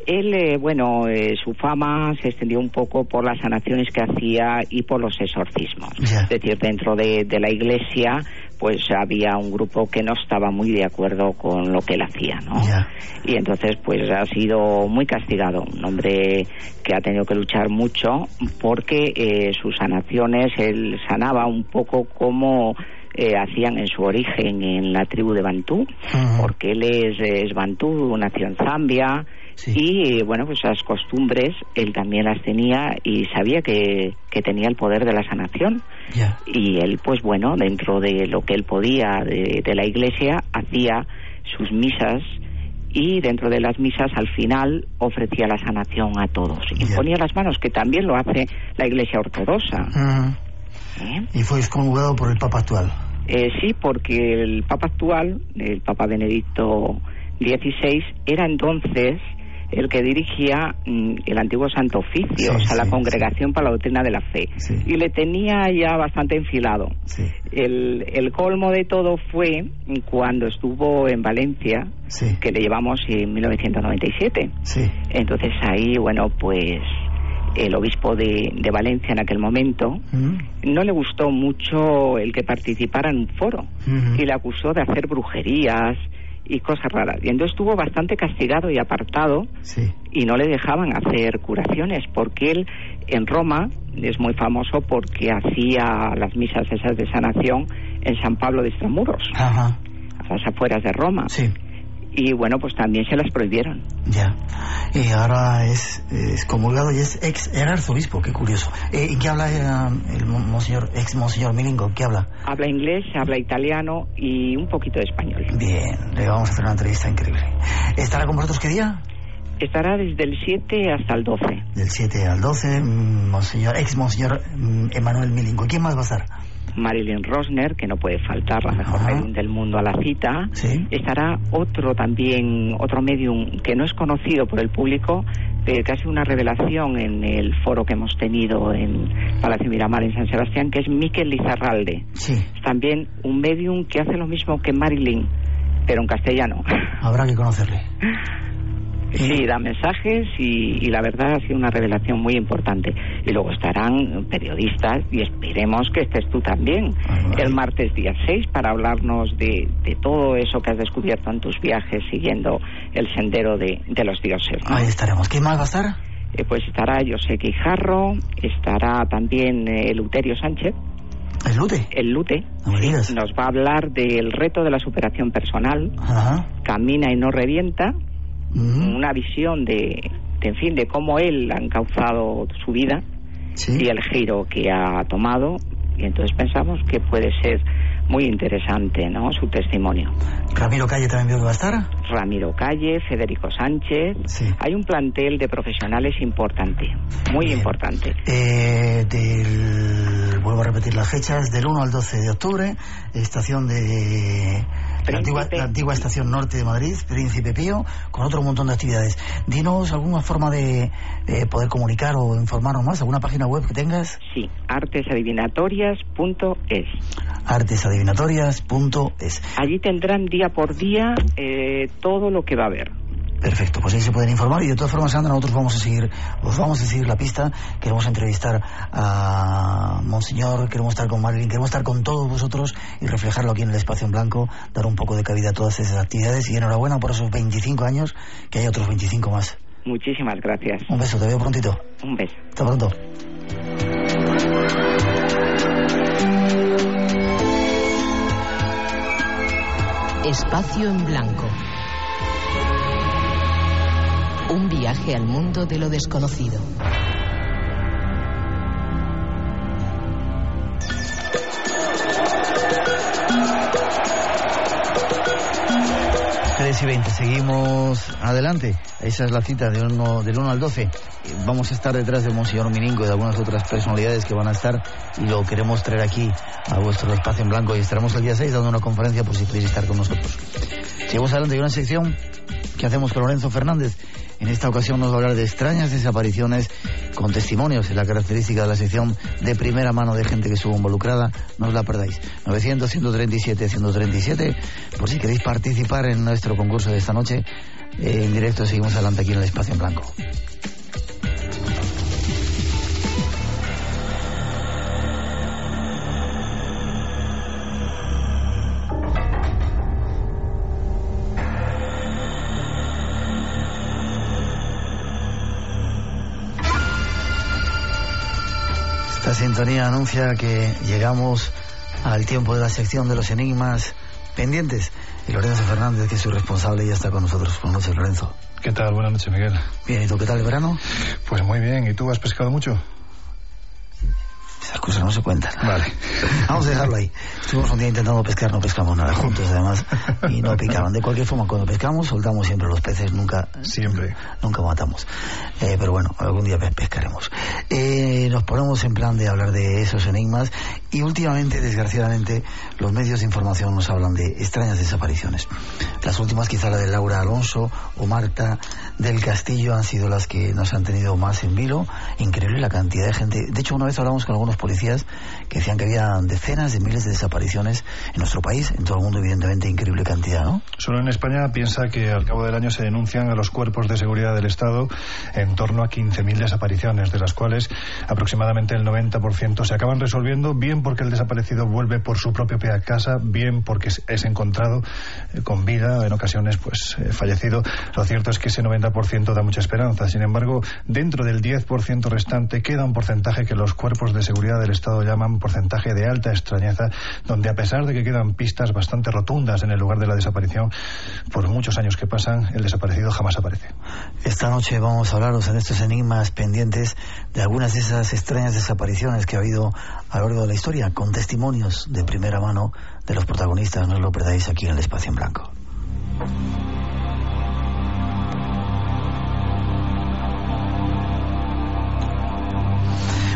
Él, eh, bueno, eh, su fama se extendió un poco por las sanaciones que hacía y por los exorcismos. Es decir, dentro de, la iglesia, pues había un grupo que no estaba muy de acuerdo con lo que él hacía, ¿no? Y entonces, pues ha sido muy castigado. Un hombre que ha tenido que luchar mucho porque eh, sus sanaciones, él sanaba un poco como hacían en su origen en la tribu de Bantú, porque él es, es Bantú, nació en Zambia, y bueno, pues las costumbres él también las tenía y sabía que, que tenía el poder de la sanación. Y él, pues bueno, dentro de lo que él podía de, la iglesia, hacía sus misas y dentro de las misas al final ofrecía la sanación a todos. Y ponía las manos, que también lo hace la iglesia ortodoxa. ¿Eh? Y fue excomulgado por el Papa actual. Eh, sí, porque el Papa actual, el Papa Benedicto XVI, era entonces el que dirigía mm, el antiguo Santo Oficio, o sea, la Congregación para la Doctrina de la Fe, y le tenía ya bastante enfilado. El, el, colmo de todo fue cuando estuvo en Valencia, que le llevamos en 1997. Entonces ahí, bueno, pues el obispo de, de Valencia en aquel momento, no le gustó mucho el que participara en un foro. Y le acusó de hacer brujerías y cosas raras. Y entonces estuvo bastante castigado y apartado y no le dejaban hacer curaciones porque él en Roma es muy famoso porque hacía las misas esas de sanación en San Pablo de Extramuros, a las afueras de Roma. Sí y bueno, pues también se las prohibieron. Ya. Y ahora es, es comulgado y es ex era arzobispo, qué curioso. Eh, ¿Y qué habla eh, el monseñor, ex monseñor Milingo? ¿Qué habla? Habla inglés, habla italiano y un poquito de español. Bien, le vamos a hacer una entrevista increíble. ¿Estará con vosotros qué día? Estará desde el 7 hasta el 12. Del 7 al 12, mm, monseñor, ex monseñor mm, Emanuel Milingo. ¿Quién más va a estar? Marilyn Rosner, que no puede faltar, la mejor del mundo a la cita. Estará otro también, otro medium que no es conocido por el público, de casi una revelación en el foro que hemos tenido en Palacio Miramar en San Sebastián, que es Miquel Lizarralde. También un medium que hace lo mismo que Marilyn, pero en castellano. Habrá que conocerle. Sí, da mensajes y, la verdad ha sido una revelación muy importante. Y luego estarán periodistas y esperemos que estés tú también el martes día 6 para hablarnos de, todo eso que has descubierto en tus viajes siguiendo el sendero de, los dioses. Ahí estaremos. ¿Quién más va a estar? Eh, pues estará José Quijarro, estará también el eh, Luterio Sánchez. ¿El Lute? El Lute. nos va a hablar del reto de la superación personal. Camina y no revienta una visión de, en fin, de cómo él ha encauzado su vida y el giro que ha tomado. Y entonces pensamos que puede ser muy interesante, ¿no? Su testimonio. Ramiro Calle también veo que va a estar. Ramiro Calle, Federico Sánchez. Hay un plantel de profesionales importante, muy importante. Eh, del, vuelvo a repetir las fechas, del 1 al 12 de octubre, estación de la antigua, estación norte de Madrid, Príncipe Pío, con otro montón de actividades. Dinos alguna forma de, poder comunicar o informarnos más, alguna página web que tengas. Sí, artesadivinatorias.es. Artesadivinatorias.es. Allí tendrán día por día eh, todo lo que va a haber. Perfecto, pues ahí se pueden informar y de todas formas, Sandra, nosotros vamos a seguir, os vamos a seguir la pista, queremos entrevistar a Monseñor, queremos estar con Marilyn, queremos estar con todos vosotros y reflejarlo aquí en el espacio en blanco, dar un poco de cabida a todas esas actividades y enhorabuena por esos 25 años, que hay otros 25 más. Muchísimas gracias. Un beso, te veo prontito. Un beso. Hasta pronto. Espacio en blanco. Un viaje al mundo de lo desconocido. y 20, seguimos adelante. Esa es la cita de del 1 al 12. Vamos a estar detrás de Monseñor Miningo y de algunas otras personalidades que van a estar y lo queremos traer aquí a vuestro espacio en blanco y estaremos el día 6 dando una conferencia por si podéis estar con nosotros. Seguimos adelante, hay una sección que hacemos con Lorenzo Fernández en esta ocasión nos va a hablar de extrañas desapariciones con testimonios. Es la característica de la sección de primera mano de gente que estuvo involucrada. No os la perdáis. 900-137-137. Por si queréis participar en nuestro concurso de esta noche. Eh, en directo seguimos adelante aquí en el Espacio en Blanco. Sintonía anuncia que llegamos al tiempo de la sección de los enigmas pendientes. Y Lorenzo Fernández, que es su responsable, ya está con nosotros. Buenas noches, Lorenzo. ¿Qué tal? Buenas noches, Miguel. Bien, ¿y tú qué tal el verano? Pues muy bien. ¿Y tú has pescado mucho? Esas cosas no se cuentan. Vale. Vamos a dejarlo ahí. Estuvimos un día intentando pescar, no pescamos nada juntos además y no picaban. De cualquier forma, cuando pescamos, soltamos siempre los peces, nunca... Siempre. Nunca matamos. Eh, pero bueno, algún día pescaremos. Eh, nos ponemos en plan de hablar de esos enigmas y últimamente, desgraciadamente, los medios de información nos hablan de extrañas desapariciones. Las últimas, quizá la de Laura Alonso o Marta del Castillo, han sido las que nos han tenido más en vilo. Increíble la cantidad de gente. De hecho, una vez hablamos con algunos policías que decían que había decenas de miles de desapariciones en nuestro país, en todo el mundo, evidentemente, increíble cantidad, ¿no? Solo en España piensa que al cabo del año se denuncian a los cuerpos de seguridad del Estado en torno a 15.000 desapariciones, de las cuales aproximadamente el 90% se acaban resolviendo, bien porque el desaparecido vuelve por su casa, bien porque es encontrado eh, con vida, en ocasiones pues eh, fallecido. Lo cierto es que ese 90% da mucha esperanza. Sin embargo, dentro del 10% restante queda un porcentaje que los cuerpos de seguridad del Estado llaman porcentaje de alta extrañeza, donde a pesar de que quedan pistas bastante rotundas en el lugar de la desaparición, por muchos años que pasan, el desaparecido jamás aparece. Esta noche vamos a hablaros en estos enigmas pendientes de algunas de esas extrañas desapariciones que ha habido a lo largo de la historia, con testimonios de primera mano de los protagonistas. No os lo perdáis aquí en el Espacio en Blanco.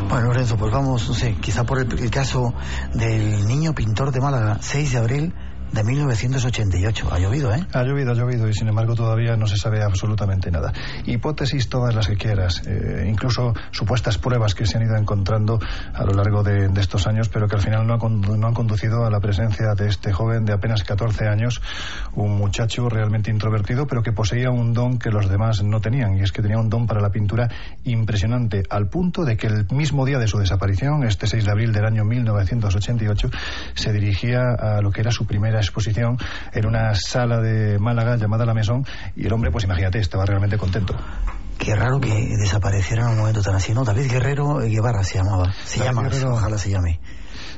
Bueno, Lorenzo, pues vamos, no sé, quizá por el, el, caso del niño pintor de Málaga, 6 de abril de 1988. Ha llovido, ¿eh? Ha llovido, ha llovido y sin embargo todavía no se sabe absolutamente nada. Hipótesis todas las que quieras, eh, incluso supuestas pruebas que se han ido encontrando a lo largo de, estos años, pero que al final no, ha, no, han conducido a la presencia de este joven de apenas 14 años, un muchacho realmente introvertido, pero que poseía un don que los demás no tenían, y es que tenía un don para la pintura impresionante, al punto de que el mismo día de su desaparición, este 6 de abril del año 1988, se dirigía a lo que era su primera exposición en una sala de Málaga llamada La Mesón y el hombre, pues imagínate, estaba realmente contento. Qué raro que desapareciera en un momento tan así, ¿no? David Guerrero Guevara se llamaba. Se David llama, Guerrero. ojalá se llame.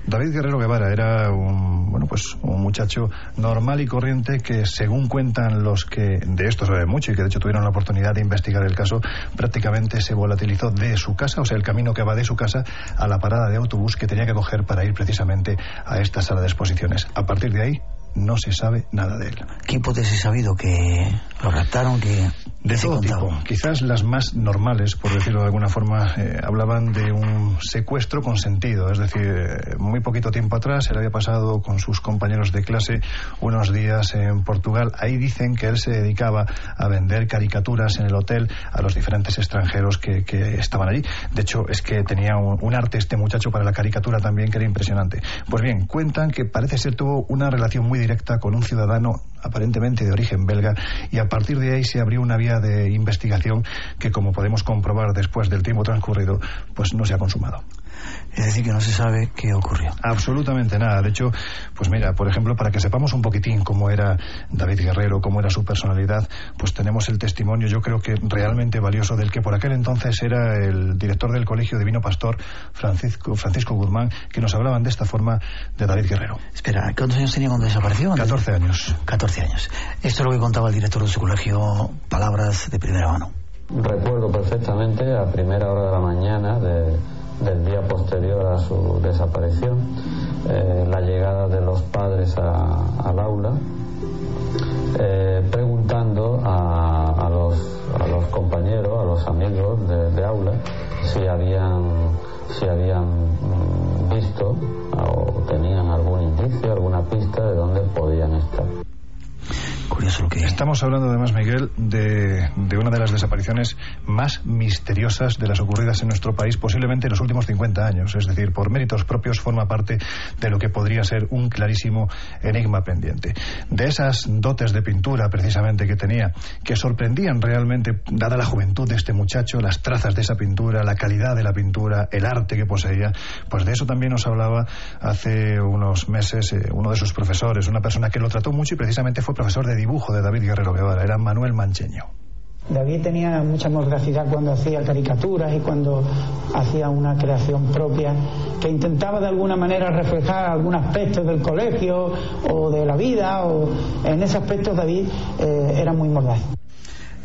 David Guerrero Guevara era un, bueno, pues un muchacho normal y corriente que, según cuentan los que de esto saben mucho y que de hecho tuvieron la oportunidad de investigar el caso, prácticamente se volatilizó de su casa, o sea, el camino que va de su casa a la parada de autobús que tenía que coger para ir precisamente a esta sala de exposiciones. A partir de ahí, no se sabe nada de él. ¿Qué hipótesis ha habido? ¿Que lo raptaron? que De todo tipo. Quizás las más normales, por decirlo de alguna forma, eh, hablaban de un secuestro consentido. Es decir, eh, muy poquito tiempo atrás él había pasado con sus compañeros de clase unos días en Portugal. Ahí dicen que él se dedicaba a vender caricaturas en el hotel a los diferentes extranjeros que, que estaban allí. De hecho, es que tenía un, un arte este muchacho para la caricatura también que era impresionante. Pues bien, cuentan que parece ser tuvo una relación muy directa con un ciudadano aparentemente de origen belga y a partir de ahí se abrió una vía de investigación que como podemos comprobar después del tiempo transcurrido pues no se ha consumado. Es decir, que no se sabe qué ocurrió. Absolutamente nada. De hecho, pues mira, por ejemplo, para que sepamos un poquitín cómo era David Guerrero, cómo era su personalidad, pues tenemos el testimonio, yo creo que realmente valioso, del que por aquel entonces era el director del Colegio Divino Pastor, Francisco, Francisco Guzmán, que nos hablaban de esta forma de David Guerrero. Espera, ¿cuántos años tenía cuando desapareció? 14 años. 14 años. Esto es lo que contaba el director de su colegio, palabras de primera mano. Recuerdo perfectamente a primera hora de la mañana de, del día posterior a su desaparición, eh, la llegada de los padres a, al aula, eh, preguntando a, a, los, a, los, compañeros, a los amigos de, de aula, si habían, si habían visto Estamos hablando además, Miguel, de, de, una de las desapariciones más misteriosas de las ocurridas en nuestro país, posiblemente en los últimos 50 años. Es decir, por méritos propios forma parte de lo que podría ser un clarísimo enigma pendiente. De esas dotes de pintura, precisamente, que tenía, que sorprendían realmente, dada la juventud de este muchacho, las trazas de esa pintura, la calidad de la pintura, el arte que poseía, pues de eso también nos hablaba hace unos meses eh, uno de sus profesores, una persona que lo trató mucho y precisamente fue profesor de dibujo de David Guerrero Guevara, era Manuel Mancheño. David tenía mucha mordacidad cuando hacía caricaturas y cuando hacía una creación propia que intentaba de alguna manera reflejar algún aspecto del colegio o de la vida o en ese aspecto David eh, era muy mordaz.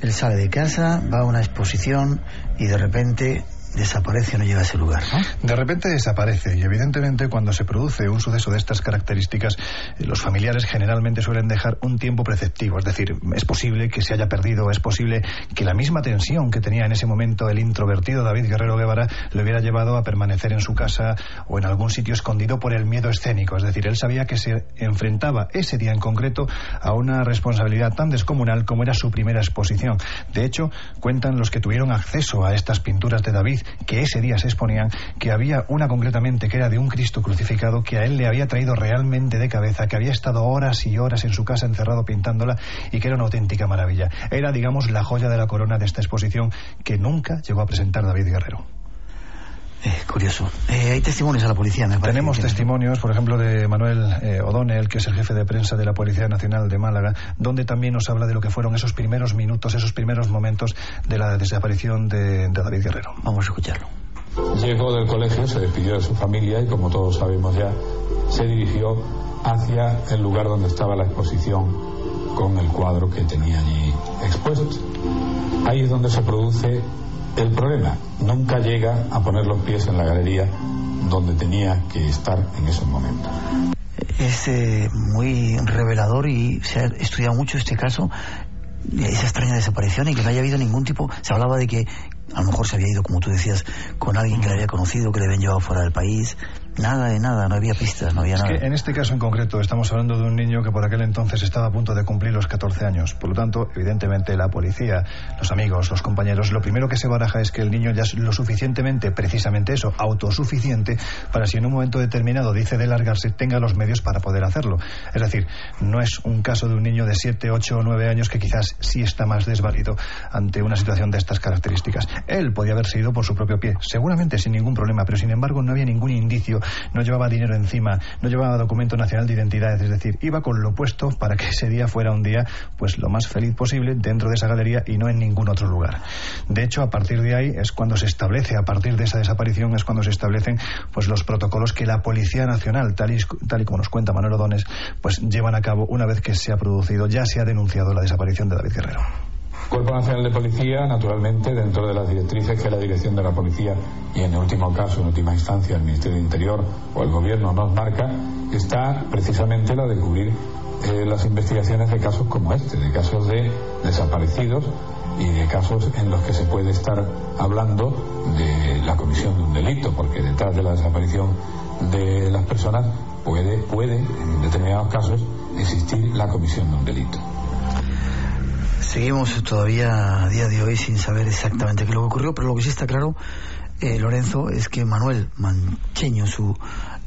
Él sale de casa, va a una exposición y de repente desaparece o no llega a ese lugar. De repente desaparece y evidentemente cuando se produce un suceso de estas características, eh, los familiares generalmente suelen dejar un tiempo preceptivo, es decir, es posible que se haya perdido, es posible que la misma tensión que tenía en ese momento el introvertido David Guerrero Guevara le hubiera llevado a permanecer en su casa o en algún sitio escondido por el miedo escénico, es decir, él sabía que se enfrentaba ese día en concreto a una responsabilidad tan descomunal como era su primera exposición. De hecho, cuentan los que tuvieron acceso a estas pinturas de David que ese día se exponían, que había una concretamente que era de un Cristo crucificado que a él le había traído realmente de cabeza, que había estado horas y horas en su casa encerrado pintándola y que era una auténtica maravilla. Era, digamos, la joya de la corona de esta exposición que nunca llegó a presentar David Guerrero. Eh, curioso. Eh, hay testimonios a la policía, me Tenemos testimonios, por ejemplo, de Manuel eh, O'Donnell, que es el jefe de prensa de la Policía Nacional de Málaga, donde también nos habla de lo que fueron esos primeros minutos, esos primeros momentos de la desaparición de, de David Guerrero. Vamos a escucharlo. Llegó del colegio, se despidió de su familia y, como todos sabemos ya, se dirigió hacia el lugar donde estaba la exposición con el cuadro que tenía allí expuesto. Ahí es donde se produce el problema nunca llega a poner los pies en la galería donde tenía que estar en esos momentos. Es eh, muy revelador y se ha estudiado mucho este caso, esa extraña desaparición y que no haya habido ningún tipo. Se hablaba de que a lo mejor se había ido, como tú decías, con alguien que le había conocido, que le habían llevado fuera del país, Nada de nada, no había pistas, no había nada. en este caso en concreto estamos hablando de un niño que por aquel entonces estaba a punto de cumplir los 14 años. Por lo tanto, evidentemente la policía, los amigos, los compañeros, lo primero que se baraja es que el niño ya es lo suficientemente, precisamente eso, autosuficiente, para si en un momento determinado dice de largarse, tenga los medios para poder hacerlo. Es decir, no es un caso de un niño de 7, 8 o 9 años que quizás sí está más desvalido ante una situación de estas características. Él podía haber sido por su propio pie, seguramente sin ningún problema, pero sin embargo no había ningún indicio no llevaba dinero encima, no llevaba documento nacional de identidad, es decir, iba con lo opuesto para que ese día fuera un día pues lo más feliz posible dentro de esa galería y no en ningún otro lugar. De hecho, a partir de ahí es cuando se establece, a partir de esa desaparición es cuando se establecen pues los protocolos que la Policía Nacional, tal y, tal y como nos cuenta Manuel Odones, pues llevan a cabo una vez que se ha producido, ya se ha denunciado la desaparición de David Guerrero. Cuerpo Nacional de Policía, naturalmente, dentro de las directrices que la Dirección de la Policía y en el último caso, en última instancia, el Ministerio de Interior o el Gobierno nos marca, está precisamente la de cubrir eh, las investigaciones de casos como este, de casos de desaparecidos y de casos en los que se puede estar hablando de la comisión de un delito, porque detrás de la desaparición de las personas puede, puede en determinados casos, existir la comisión de un delito. Seguimos todavía a día de hoy sin saber exactamente qué lo que ocurrió, pero lo que sí está claro, eh, Lorenzo, es que Manuel Mancheño, su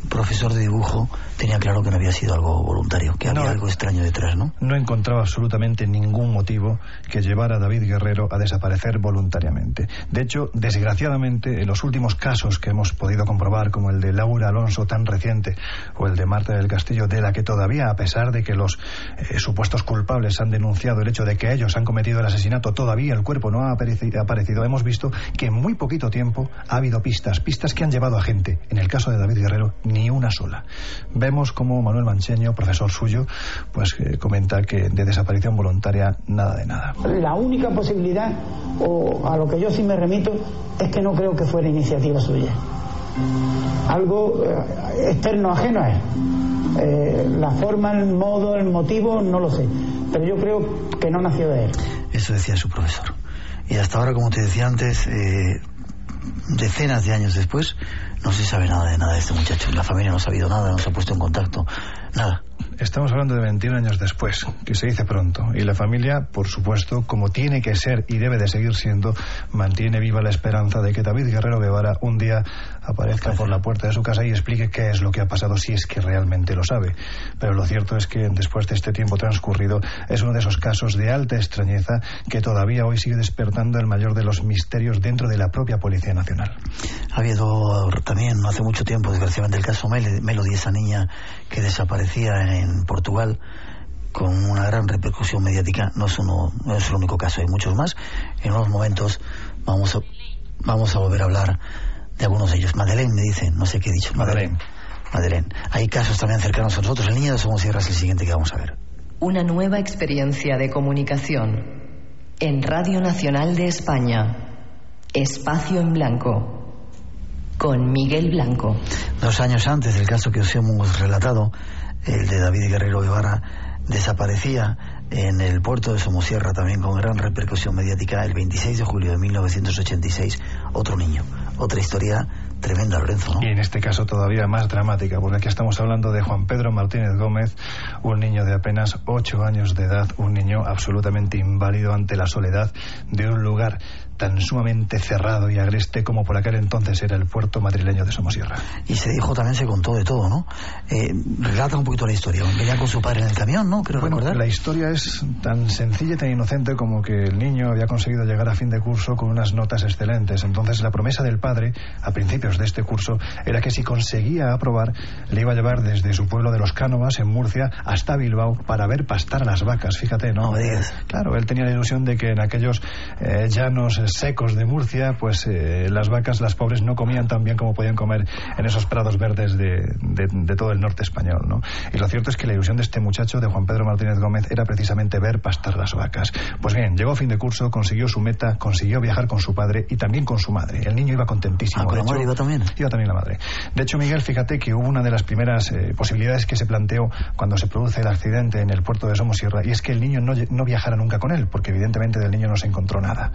profesor de dibujo tenía claro que no había sido algo voluntario, que había algo extraño detrás, ¿no? No encontraba absolutamente ningún motivo que llevara a David Guerrero a desaparecer voluntariamente. De hecho, desgraciadamente, en los últimos casos que hemos podido comprobar, como el de Laura Alonso tan reciente o el de Marta del Castillo, de la que todavía, a pesar de que los eh, supuestos culpables han denunciado el hecho de que ellos han cometido el asesinato, todavía el cuerpo no ha aparecido, hemos visto que en muy poquito tiempo ha habido pistas, pistas que han llevado a gente, en el caso de David Guerrero, ni una sola. Vemos como Manuel Mancheño, profesor suyo, pues eh, comenta que de desaparición voluntaria nada de nada. La única posibilidad, o a lo que yo sí me remito, es que no creo que fuera iniciativa suya. Algo eh, externo, ajeno a él. Eh, la forma, el modo, el motivo, no lo sé. Pero yo creo que no nació de él. Eso decía su profesor. Y hasta ahora, como te decía antes, decenas de años después, no se sabe nada de nada de este muchacho. La familia no ha sabido nada, no se ha puesto en contacto, nada. Estamos hablando de 21 años después, que se dice pronto. Y la familia, por supuesto, como tiene que ser y debe de seguir siendo, mantiene viva la esperanza de que David Guerrero Guevara un día aparezca por la puerta de su casa y explique qué es lo que ha pasado, si es que realmente lo sabe. Pero lo cierto es que después de este tiempo transcurrido, es uno de esos casos de alta extrañeza que todavía hoy sigue despertando el mayor de los misterios dentro de la propia Policía Nacional. Ha también, no hace mucho tiempo, desgraciadamente, el caso Melody, esa niña que desaparecía en Portugal con una gran repercusión mediática. No es, uno, no es el único caso, hay muchos más. En unos momentos vamos a, vamos a volver a hablar de algunos de ellos. Madeleine me dice, no sé qué he dicho. Madeleine. Madeleine. Hay casos también cercanos a nosotros. El niño de Somosierra es el siguiente que vamos a ver. Una nueva experiencia de comunicación en Radio Nacional de España. Espacio en Blanco. con Miguel Blanco. Dos años antes del caso que os hemos relatado, el de David Guerrero Guevara, desaparecía en el puerto de Somosierra también con gran repercusión mediática el 26 de julio de 1986 otro niño, otra historia tremenda, Lorenzo. Y en este caso todavía más dramática, porque aquí estamos hablando de Juan Pedro Martínez Gómez, un niño de apenas ocho años de edad, un niño absolutamente inválido ante la soledad de un lugar tan sumamente cerrado y agreste como por aquel entonces era el puerto madrileño de Somosierra. Y se dijo también, se contó de todo, ¿no? Eh, relata un poquito la historia. Venía con su padre en el camión, ¿no? Creo bueno, recordar. La historia es tan sencilla y tan inocente como que el niño había conseguido llegar a fin de curso con unas notas excelentes. Entonces la promesa del padre, a principios de este curso, era que si conseguía aprobar, le iba a llevar desde su pueblo de los Cánovas, en Murcia, hasta Bilbao para ver pastar a las vacas. Fíjate, ¿no? no claro, él tenía la ilusión de que en aquellos eh, llanos secos de Murcia, pues eh, las vacas, las pobres, no comían tan bien como podían comer en esos prados verdes de, de, todo el norte español, ¿no? Y lo cierto es que la ilusión de este muchacho, de Juan Pedro Martínez Gómez, era precisamente ver pastar las vacas. Pues bien, llegó a fin de curso, consiguió su meta, consiguió viajar con su padre y también con su madre. El niño iba contentísimo. Ah, con la madre iba también. Iba también la madre. De hecho, Miguel, fíjate que hubo una de las primeras eh, posibilidades que se planteó cuando se produce el accidente en el puerto de Somosierra, y es que el niño no, no viajara nunca con él, porque evidentemente del niño no se encontró nada.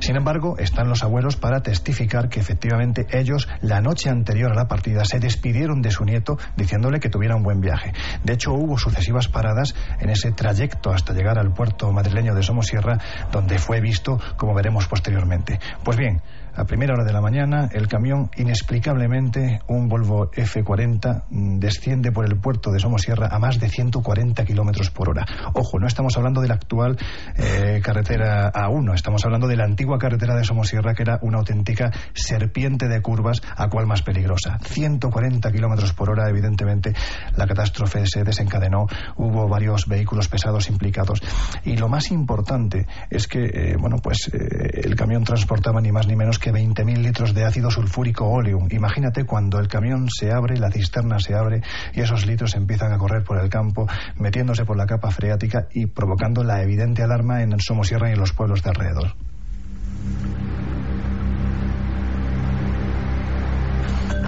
Sin embargo, están los abuelos para testificar que efectivamente ellos, la noche anterior a la partida, se despidieron de su nieto diciéndole que tuviera un buen viaje. De hecho, hubo sucesivas paradas en ese trayecto hasta llegar al puerto madrileño de Somosierra, donde fue visto, como veremos posteriormente. Pues bien, a primera hora de la mañana, el camión, inexplicablemente, un Volvo F40, mm, desciende por el puerto de Somosierra a más de 140 kilómetros por hora. Ojo, no estamos hablando de la actual eh, carretera A1, estamos hablando de la antigua carretera de Somosierra, que era una auténtica serpiente de curvas, a cual más peligrosa. 140 kilómetros por hora, evidentemente, la catástrofe se desencadenó, hubo varios vehículos pesados implicados. Y lo más importante es que, eh, bueno, pues eh, el camión transportaba ni más ni menos que que 20.000 litros de ácido sulfúrico oleum. Imagínate cuando el camión se abre, la cisterna se abre y esos litros empiezan a correr por el campo, metiéndose por la capa freática y provocando la evidente alarma en Somosierra y en los pueblos de alrededor.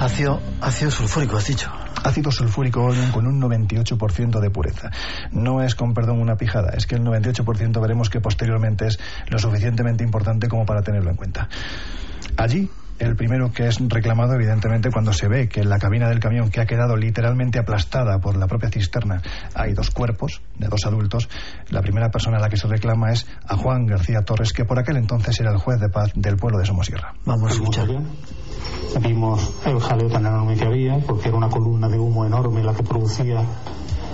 Ácido, ácido sulfúrico, has dicho. Ácido sulfúrico oleum con un 98% de pureza. No es, con perdón, una pijada, es que el 98% veremos que posteriormente es lo suficientemente importante como para tenerlo en cuenta. Allí el primero que es reclamado, evidentemente, cuando se ve que en la cabina del camión, que ha quedado literalmente aplastada por la propia cisterna, hay dos cuerpos de dos adultos. La primera persona a la que se reclama es a Juan García Torres, que por aquel entonces era el juez de paz del pueblo de Somosierra. Vamos a escuchar. Vimos el jaleo tan enorme que había, porque era una columna de humo enorme la que producía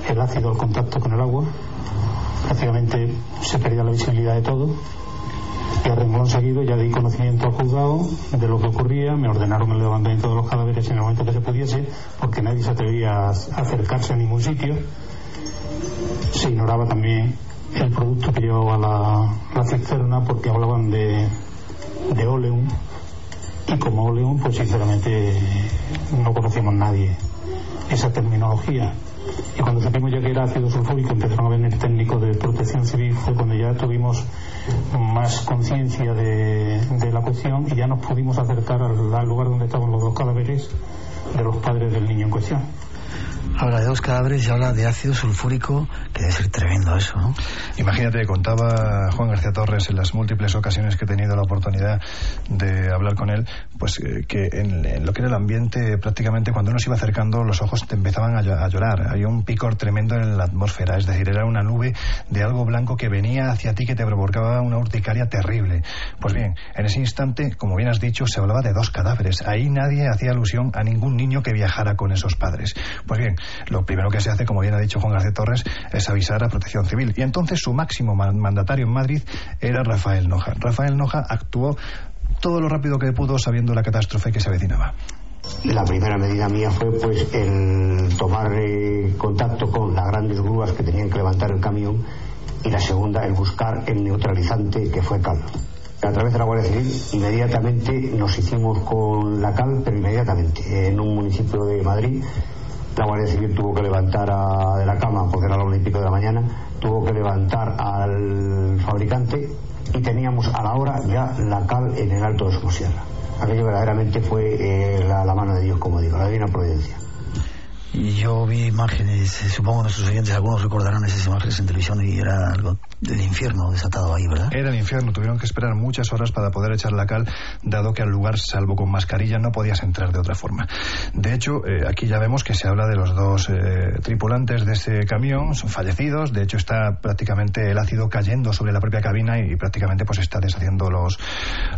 el ácido al contacto con el agua. Prácticamente se perdía la visibilidad de todo y a renglón seguido ya di conocimiento al juzgado de lo que ocurría, me ordenaron el levantamiento de los cadáveres en el momento que se pudiese, porque nadie se atrevía a acercarse a ningún sitio. Se ignoraba también el producto que llevaba la, la cisterna porque hablaban de, de oleum y como oleum pues sinceramente no conocíamos nadie esa terminología y cuando supimos ya que era ácido sulfúrico empezaron a venir técnicos de protección civil fue cuando ya tuvimos más conciencia de, la cuestión y ya nos pudimos acercar al, al lugar donde estaban los dos cadáveres de los padres del niño en cuestión habla de dos cadáveres y habla de ácido sulfúrico, que debe ser tremendo eso, ¿no? Imagínate, contaba Juan García Torres en las múltiples ocasiones que he tenido la oportunidad de hablar con él, pues eh, que en, lo que era el ambiente, prácticamente cuando uno se iba acercando, los ojos te empezaban a, llorar. Había un picor tremendo en la atmósfera, es decir, era una nube de algo blanco que venía hacia ti que te provocaba una urticaria terrible. Pues bien, en ese instante, como bien has dicho, se hablaba de dos cadáveres. Ahí nadie hacía alusión a ningún niño que viajara con esos padres. Pues bien, lo primero que se hace, como bien ha dicho Juan García Torres, es avisar a Protección Civil. Y entonces su máximo mandatario en Madrid era Rafael Noja. Rafael Noja actuó todo lo rápido que pudo sabiendo la catástrofe que se avecinaba. La primera medida mía fue pues el tomar eh, contacto con las grandes grúas que tenían que levantar el camión y la segunda el buscar el neutralizante que fue cal. A través de la Guardia Civil inmediatamente nos hicimos con la cal, pero inmediatamente en un municipio de Madrid la Guardia Civil tuvo que levantar de la cama, porque era la una y pico de la mañana, tuvo que levantar al fabricante y teníamos a la hora ya la cal en el alto de Somosierra. Aquello verdaderamente fue eh, la, mano de Dios, como digo, la divina providencia. Y yo vi imágenes, supongo que nuestros oyentes, algunos recordarán esas imágenes en televisión y era algo del infierno desatado ahí, ¿verdad? Era el infierno, tuvieron que esperar muchas horas para poder echar la cal, dado que al lugar, salvo con mascarilla, no podías entrar de otra forma. De hecho, eh, aquí ya vemos que se habla de los dos eh, tripulantes de ese camión, son fallecidos, de hecho está prácticamente el ácido cayendo sobre la propia cabina y, prácticamente pues está deshaciendo los,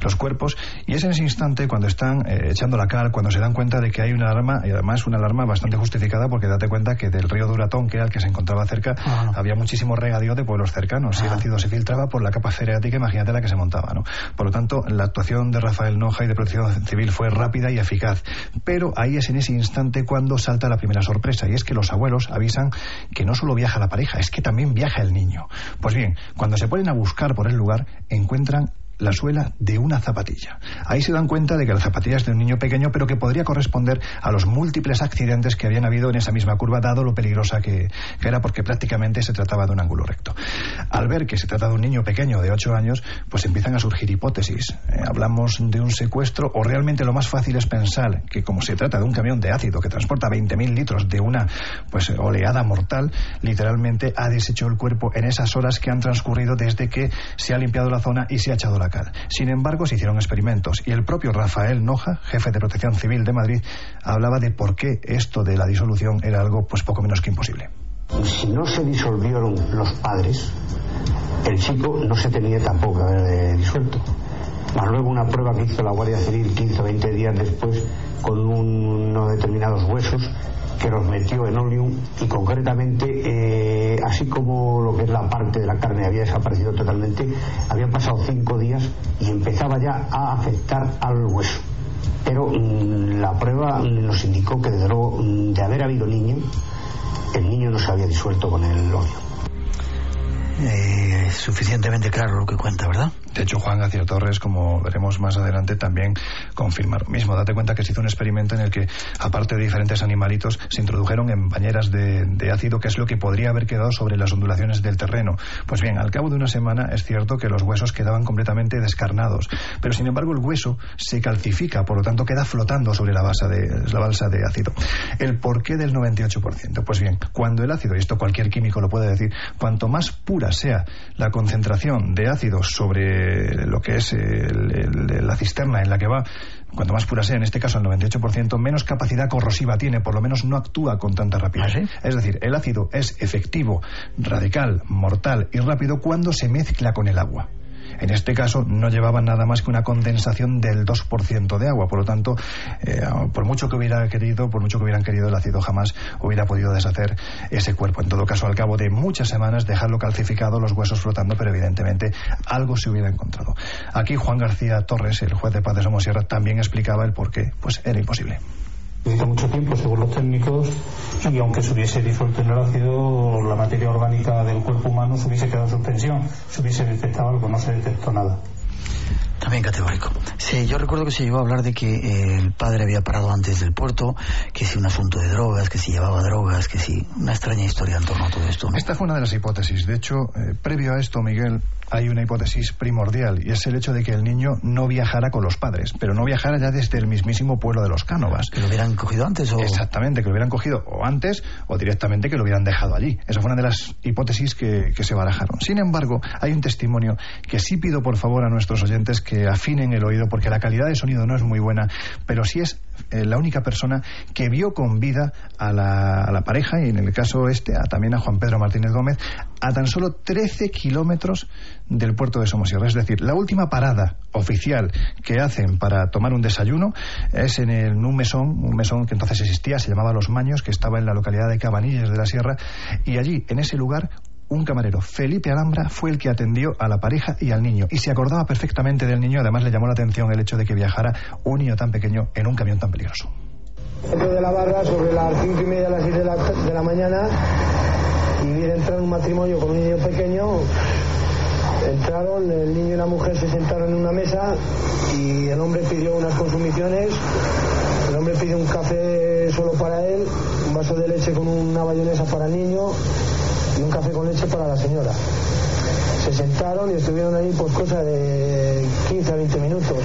los cuerpos. Y es en ese instante cuando están echando la cal, cuando se dan cuenta de que hay una alarma, y además una alarma bastante justificada porque date cuenta que del río Duratón, que era el que se encontraba cerca, Ah. había muchísimo regadío de pueblos cercanos. Y el ácido se filtraba por la capa freática, imagínate la que se montaba. ¿no? Por lo tanto, la actuación de Rafael Noja y de Protección Civil fue rápida y eficaz. Pero ahí es en ese instante cuando salta la primera sorpresa, y es que los abuelos avisan que no solo viaja la pareja, es que también viaja el niño. Pues bien, cuando se ponen a buscar por el lugar, encuentran la suela de una zapatilla. Ahí se dan cuenta de que la zapatilla es de un niño pequeño, pero que podría corresponder a los múltiples accidentes que habían habido en esa misma curva, dado lo peligrosa que, que era, porque prácticamente se trataba de un ángulo recto. Al ver que se trata de un niño pequeño de 8 años, pues empiezan a surgir hipótesis. Eh, hablamos de un secuestro, o realmente lo más fácil es pensar que, como se trata de un camión de ácido que transporta 20.000 litros de una pues oleada mortal, literalmente ha deshecho el cuerpo en esas horas que han transcurrido desde que se ha limpiado la zona y se ha echado la Sin embargo, se hicieron experimentos y el propio Rafael Noja, jefe de Protección Civil de Madrid, hablaba de por qué esto de la disolución era algo pues poco menos que imposible. Si no se disolvieron los padres, el chico no se tenía tampoco que haber eh, disuelto. Más luego una prueba que hizo la Guardia Civil 15 o 20 días después con unos determinados huesos que los metió en oleum y concretamente, eh, así como lo que es la parte de la carne había desaparecido totalmente, habían pasado cinco días y empezaba ya a afectar al hueso. Pero mm, la prueba nos indicó que desde luego, mm, de haber habido niño, el niño no se había disuelto con el óleo. Eh, suficientemente claro lo que cuenta, ¿verdad? De hecho, Juan García Torres, como veremos más adelante, también confirma lo mismo. Date cuenta que se hizo un experimento en el que, aparte de diferentes animalitos, se introdujeron en bañeras de, ácido, que es lo que podría haber quedado sobre las ondulaciones del terreno. Pues bien, al cabo de una semana es cierto que los huesos quedaban completamente descarnados, pero sin embargo el hueso se calcifica, por lo tanto queda flotando sobre la, base de, la balsa de ácido. ¿El porqué del 98%? Pues bien, cuando el ácido, y esto cualquier químico lo puede decir, cuanto más pura sea la concentración de ácido sobre lo que es el, el, la cisterna en la que va, cuanto más pura sea, en este caso el 98%, menos capacidad corrosiva tiene, por lo menos no actúa con tanta rapidez. ¿Ah, sí? Es decir, el ácido es efectivo, radical, mortal y rápido cuando se mezcla con el agua. En este caso no llevaba nada más que una condensación del 2% de agua, por lo tanto, eh, por mucho que hubiera querido, por mucho que hubieran querido, el ácido jamás hubiera podido deshacer ese cuerpo. En todo caso, al cabo de muchas semanas, dejarlo calcificado, los huesos flotando, pero evidentemente algo se hubiera encontrado. Aquí Juan García Torres, el juez de paz de Somosierra, también explicaba el por qué, pues era imposible necesita mucho tiempo según los técnicos y aunque se hubiese disuelto en el ácido la materia orgánica del cuerpo humano se hubiese quedado en suspensión se hubiese detectado algo no se detectó nada también categórico. Sí, yo recuerdo que se llegó a hablar de que eh, el padre había parado antes del puerto, que si un asunto de drogas, que si llevaba drogas, que si una extraña historia en torno a todo esto. ¿no? Esta fue una de las hipótesis. De hecho, eh, previo a esto, Miguel, hay una hipótesis primordial y es el hecho de que el niño no viajara con los padres, pero no viajara ya desde el mismísimo pueblo de los Cánovas. ¿Que lo hubieran cogido antes o...? Exactamente, que lo hubieran cogido o antes o directamente que lo hubieran dejado allí. Esa fue una de las hipótesis que, que se barajaron. Sin embargo, hay un testimonio que sí pido por favor a nuestros oyentes que afinen el oído porque la calidad de sonido no es muy buena, pero sí es eh, la única persona que vio con vida a la, a pareja y en el caso este a, también a Juan Pedro Martínez Gómez a tan solo 13 kilómetros del puerto de Somosierra. Es decir, la última parada oficial que hacen para tomar un desayuno es en, el, en un mesón, un mesón que entonces existía, se llamaba Los Maños, que estaba en la localidad de Cabanillas de la Sierra, y allí, en ese lugar, un camarero, Felipe Alhambra, fue el que atendió a la pareja y al niño. Y se acordaba perfectamente del niño, además le llamó la atención el hecho de que viajara un niño tan pequeño en un camión tan peligroso. Dentro de la barra, sobre las cinco y media, las seis de la, mañana, y viene entrar un matrimonio con un niño pequeño. Entraron, el niño y la mujer se sentaron en una mesa y el hombre pidió unas consumiciones. El hombre pidió un café café solo para él, un vaso de leche con una bayonesa para el niño y un café con leche para la señora. Se sentaron y estuvieron ahí por cosa de 15 a 20 minutos.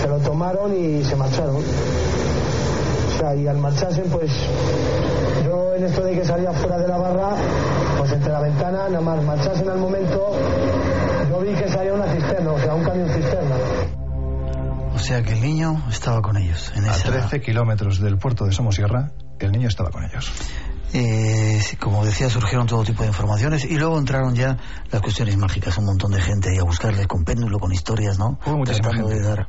Se lo tomaron y se marcharon. O sea, y al marcharse, pues yo en esto de que salía fuera de la barra, pues entre la ventana, nada más marchasen al momento, yo vi que salía una cisterna, o sea, un camión cisterna. O sea que el niño estaba con ellos. En A esa... 13 kilómetros del puerto de Somosierra, el niño estaba con ellos. Eh, como decía, surgieron todo tipo de informaciones y luego entraron ya las cuestiones mágicas. Un montón de gente ahí a buscarle con péndulo, con historias, ¿no? Hubo muchísima Tratando gente. de dar-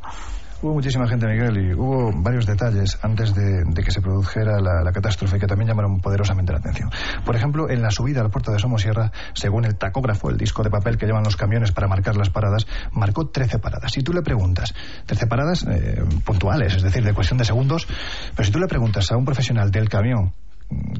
Hubo muchísima gente, Miguel, y hubo varios detalles antes de, de que se produjera la, la catástrofe que también llamaron poderosamente la atención. Por ejemplo, en la subida al puerto de Somosierra, según el tacógrafo, el disco de papel que llevan los camiones para marcar las paradas, marcó 13 paradas. Si tú le preguntas, 13 paradas eh, puntuales, es decir, de cuestión de segundos, pero si tú le preguntas a un profesional del camión,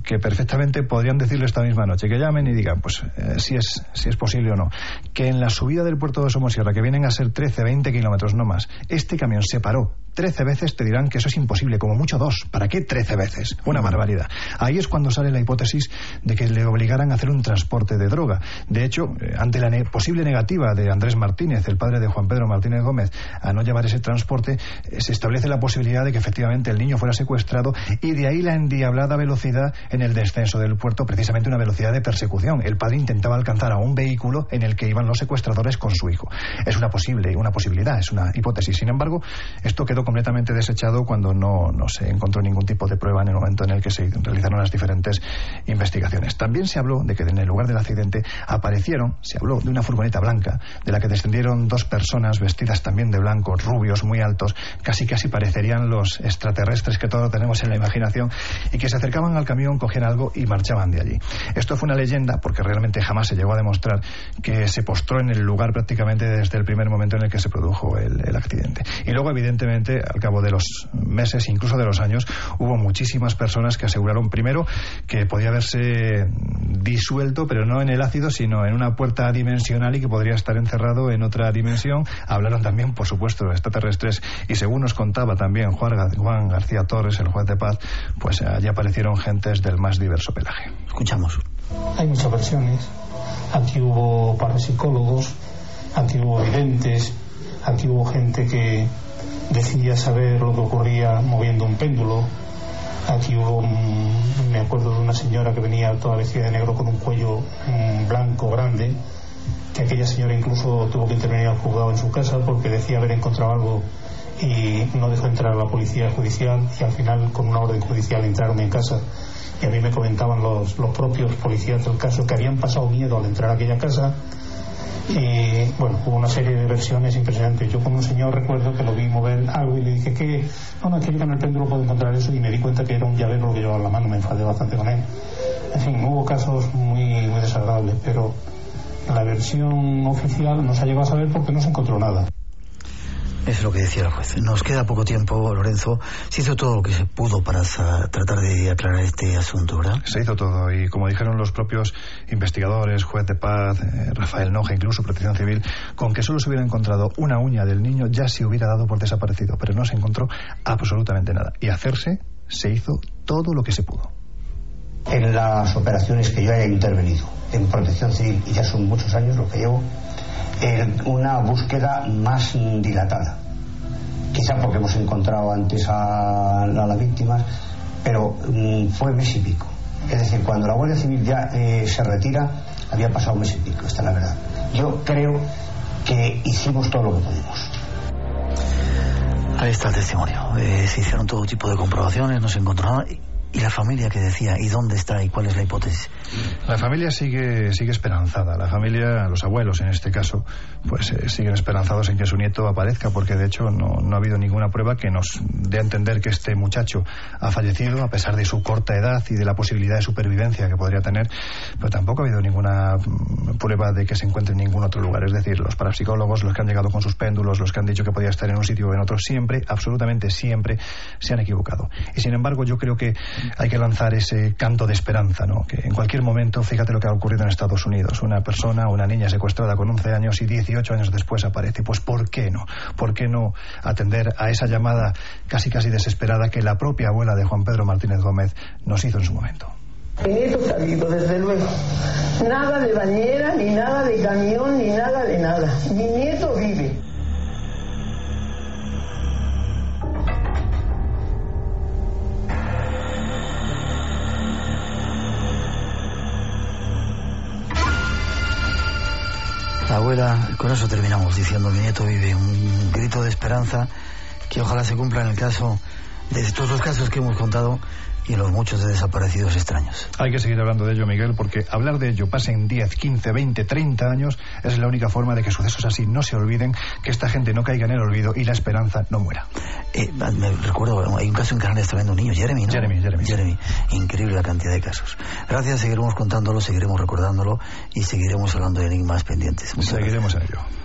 que perfectamente podrían decirle esta misma noche, que llamen y digan, pues eh, si, es, si es posible o no, que en la subida del puerto de Somosierra, que vienen a ser 13, 20 kilómetros no más, este camión se paró 13 veces, te dirán que eso es imposible, como mucho dos. ¿Para qué 13 veces? Una barbaridad. Ahí es cuando sale la hipótesis de que le obligaran a hacer un transporte de droga. De hecho, eh, ante la posible negativa de Andrés Martínez, el padre de Juan Pedro Martínez Gómez, a no llevar ese transporte, eh, se establece la posibilidad de que efectivamente el niño fuera secuestrado y de ahí la endiablada velocidad en el descenso del puerto, precisamente una velocidad de persecución. El padre intentaba alcanzar a un vehículo en el que iban los secuestradores con su hijo. Es una posible, una posibilidad, es una hipótesis. Sin embargo, esto quedó completamente desechado cuando no, no se encontró ningún tipo de prueba en el momento en el que se realizaron las diferentes investigaciones. También se habló de que en el lugar del accidente aparecieron, se habló de una furgoneta blanca, de la que descendieron dos personas vestidas también de blanco, rubios, muy altos, casi casi parecerían los extraterrestres que todos tenemos en la imaginación, y que se acercaban al camión, cogían algo y marchaban de allí. Esto fue una leyenda porque realmente jamás se llegó a demostrar que se postró en el lugar prácticamente desde el primer momento en el que se produjo el, el accidente. Y luego, evidentemente, al cabo de los meses, incluso de los años, hubo muchísimas personas que aseguraron primero que podía haberse disuelto, pero no en el ácido, sino en una puerta dimensional y que podría estar encerrado en otra dimensión. Hablaron también, por supuesto, de extraterrestres y según nos contaba también Juan, Gar- Juan García Torres, el juez de paz, pues allí aparecieron gentes del más diverso pelaje. Escuchamos. Hay muchas versiones. Aquí hubo parapsicólogos, aquí hubo videntes, aquí hubo gente que decía saber lo que ocurría moviendo un péndulo. Aquí hubo, me acuerdo de una señora que venía toda vestida de negro con un cuello mm, blanco grande, que aquella señora incluso tuvo que intervenir al juzgado en su casa porque decía haber encontrado algo y no dejó entrar a la policía judicial y al final con una orden judicial entraron en casa y a mí me comentaban los, los propios policías del caso que habían pasado miedo al entrar a aquella casa y bueno, hubo una serie de versiones impresionantes. Yo con un señor recuerdo que lo vi mover algo y le dije que, bueno, aquí yo con el péndulo puedo encontrar eso y me di cuenta que era un llavero que llevaba en la mano, me enfadé bastante con él. En fin, hubo casos muy, muy desagradables, pero la versión oficial no se ha llegado a saber porque no se encontró nada. Es lo que decía el juez. Nos queda poco tiempo, Lorenzo. Se hizo todo lo que se pudo para tratar de aclarar este asunto, ¿verdad? Se hizo todo y como dijeron los propios investigadores, juez de paz, eh, Rafael Noja, incluso Protección Civil, con que solo se hubiera encontrado una uña del niño ya se hubiera dado por desaparecido, pero no se encontró absolutamente nada. Y hacerse se hizo todo lo que se pudo. En las operaciones que yo haya intervenido en protección civil, y ya son muchos años lo que llevo, una búsqueda más dilatada. Quizá porque hemos encontrado antes a, a las víctimas, pero mm, fue mes y pico. Es decir, cuando la Guardia Civil ya eh, se retira, había pasado mes y pico, esta es la verdad. Yo creo que hicimos todo lo que pudimos. Ahí está el testimonio. Eh, se hicieron todo tipo de comprobaciones, no se encontró nada. Y- ¿Y la familia que decía? ¿Y dónde está? ¿Y cuál es la hipótesis? La familia sigue, sigue esperanzada. La familia, los abuelos en este caso, pues eh, siguen esperanzados en que su nieto aparezca, porque de hecho no, no ha habido ninguna prueba que nos dé a entender que este muchacho ha fallecido, a pesar de su corta edad y de la posibilidad de supervivencia que podría tener, pero tampoco ha habido ninguna mm, prueba de que se encuentre en ningún otro lugar. Es decir, los parapsicólogos, los que han llegado con sus péndulos, los que han dicho que podía estar en un sitio o en otro, siempre, absolutamente siempre, se han equivocado. Y sin embargo, yo creo que hay que lanzar ese canto de esperanza, ¿no? Que en cualquier momento, fíjate lo que ha ocurrido en Estados Unidos, una persona, una niña secuestrada con 11 años y 18 años después aparece. Pues ¿por qué no? ¿Por qué no atender a esa llamada casi casi desesperada que la propia abuela de Juan Pedro Martínez Gómez nos hizo en su momento? Nieto está vivo, desde luego. Nada de bañera, ni nada de camión, ni nada de nada. Mi nieto vive. La abuela, con eso terminamos diciendo, mi nieto vive un grito de esperanza que ojalá se cumpla en el caso de todos los casos que hemos contado y los muchos de desaparecidos extraños. Hay que seguir hablando de ello, Miguel, porque hablar de ello pasen 10, 15, 20, 30 años es la única forma de que sucesos así no se olviden, que esta gente no caiga en el olvido y la esperanza no muera. Eh, me recuerdo, hay un caso en Canarias tremendo, un niño, Jeremy, ¿no? Jeremy, Jeremy. Jeremy. Increíble la cantidad de casos. Gracias, seguiremos contándolo, seguiremos recordándolo y seguiremos hablando de enigmas pendientes. Muchas seguiremos en ello.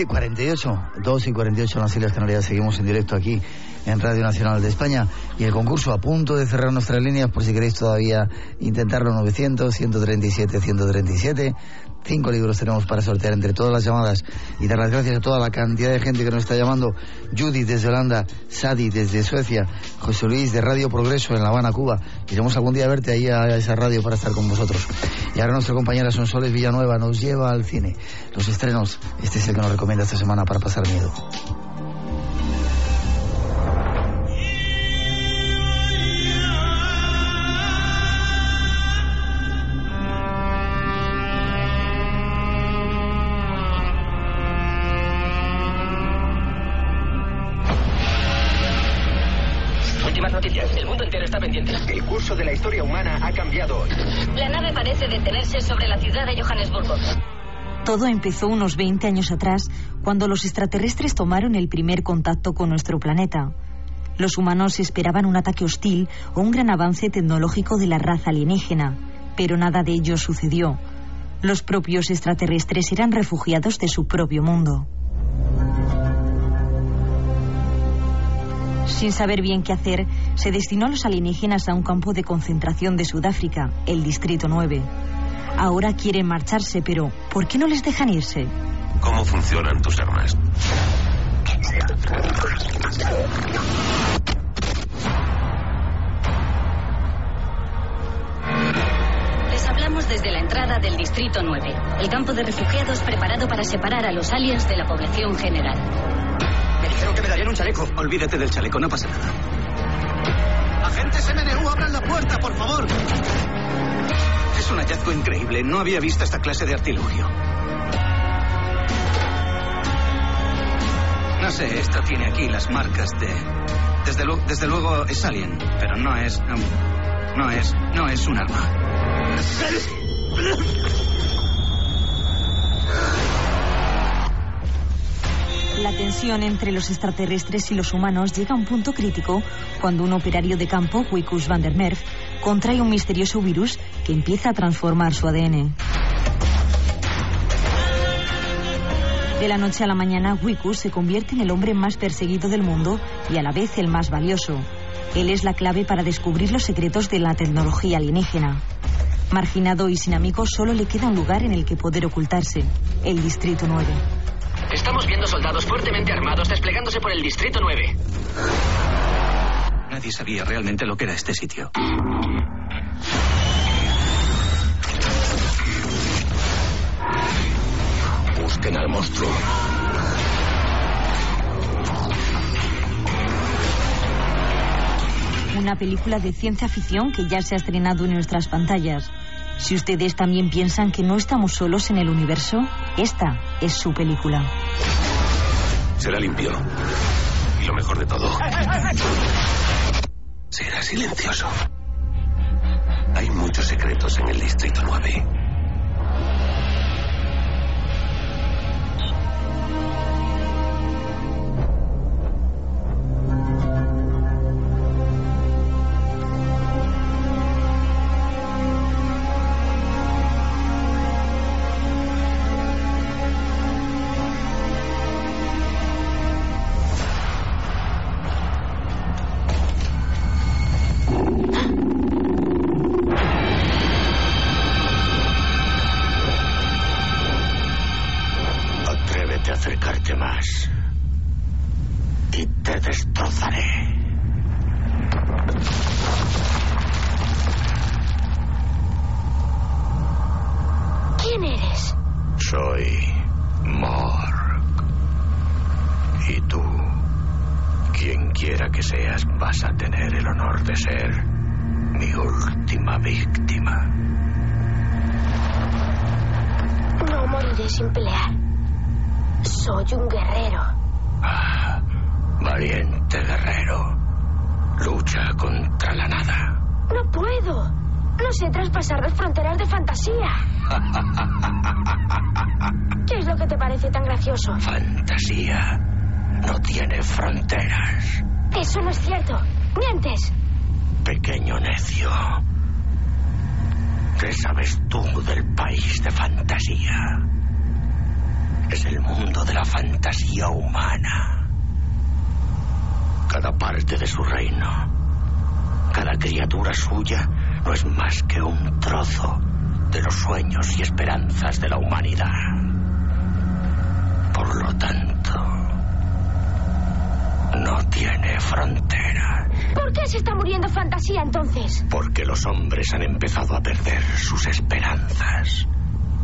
Y 48, 2 y 48 en las Islas Canarias. Seguimos en directo aquí en Radio Nacional de España. Y el concurso a punto de cerrar nuestras líneas, por si queréis todavía intentarlo, 900, 137, 137. Cinco libros tenemos para sortear entre todas las llamadas y dar las gracias a toda la cantidad de gente que nos está llamando. Judy desde Holanda, Sadi desde Suecia, José Luis de Radio Progreso en La Habana, Cuba. Iremos algún día verte ahí a esa radio para estar con vosotros. Y ahora nuestra compañera Sonsoles Villanueva nos lleva al cine. Los estrenos, este es el que nos recomienda esta semana para pasar miedo. De la historia humana ha cambiado hoy. La nave parece detenerse sobre la ciudad de Johannesburgo. Todo empezó unos 20 años atrás, cuando los extraterrestres tomaron el primer contacto con nuestro planeta. Los humanos esperaban un ataque hostil o un gran avance tecnológico de la raza alienígena, pero nada de ello sucedió. Los propios extraterrestres eran refugiados de su propio mundo. Sin saber bien qué hacer, se destinó a los alienígenas a un campo de concentración de Sudáfrica, el Distrito 9. Ahora quieren marcharse, pero ¿por qué no les dejan irse? ¿Cómo funcionan tus armas? Les hablamos desde la entrada del Distrito 9, el campo de refugiados preparado para separar a los aliens de la población general. Me dijeron que me darían un chaleco. Olvídate del chaleco, no pasa nada. Agentes MNU, abran la puerta, por favor. Es un hallazgo increíble. No había visto esta clase de artilugio. No sé, esto tiene aquí las marcas de... Desde, desde luego es alien, pero no es... no es... no es un arma. La tensión entre los extraterrestres y los humanos llega a un punto crítico cuando un operario de campo, Wikus van der Merf, contrae un misterioso virus que empieza a transformar su ADN. De la noche a la mañana, Wikus se convierte en el hombre más perseguido del mundo y a la vez el más valioso. Él es la clave para descubrir los secretos de la tecnología alienígena. Marginado y sin amigos, solo le queda un lugar en el que poder ocultarse, el Distrito 9. Estamos viendo soldados fuertemente armados desplegándose por el Distrito 9. Nadie sabía realmente lo que era este sitio. Busquen al monstruo. una película de ciencia ficción que ya se ha estrenado en nuestras pantallas. Si ustedes también piensan que no estamos solos en el universo, esta es su película. Será limpio. Y lo mejor de todo. Será silencioso. Hay muchos secretos en el Distrito 9. Destrozaré. ¿Quién eres? Soy Morg. Y tú, quien quiera que seas, vas a tener el honor de ser mi última víctima. No moriré sin pelear. Soy un guerrero. Ah, valiente guerrero. Lucha contra la nada. No puedo. No sé traspasar las fronteras de fantasía. ¿Qué es lo que te parece tan gracioso? Fantasía no tiene fronteras. Eso no es cierto. Mientes. Pequeño necio. ¿Qué sabes tú del país de fantasía? Es el mundo de la fantasía humana. Cada parte de su reino, cada criatura suya, no es más que un trozo de los sueños y esperanzas de la humanidad. Por lo tanto, no tiene fronteras. ¿Por qué se está muriendo fantasía entonces? Porque los hombres han empezado a perder sus esperanzas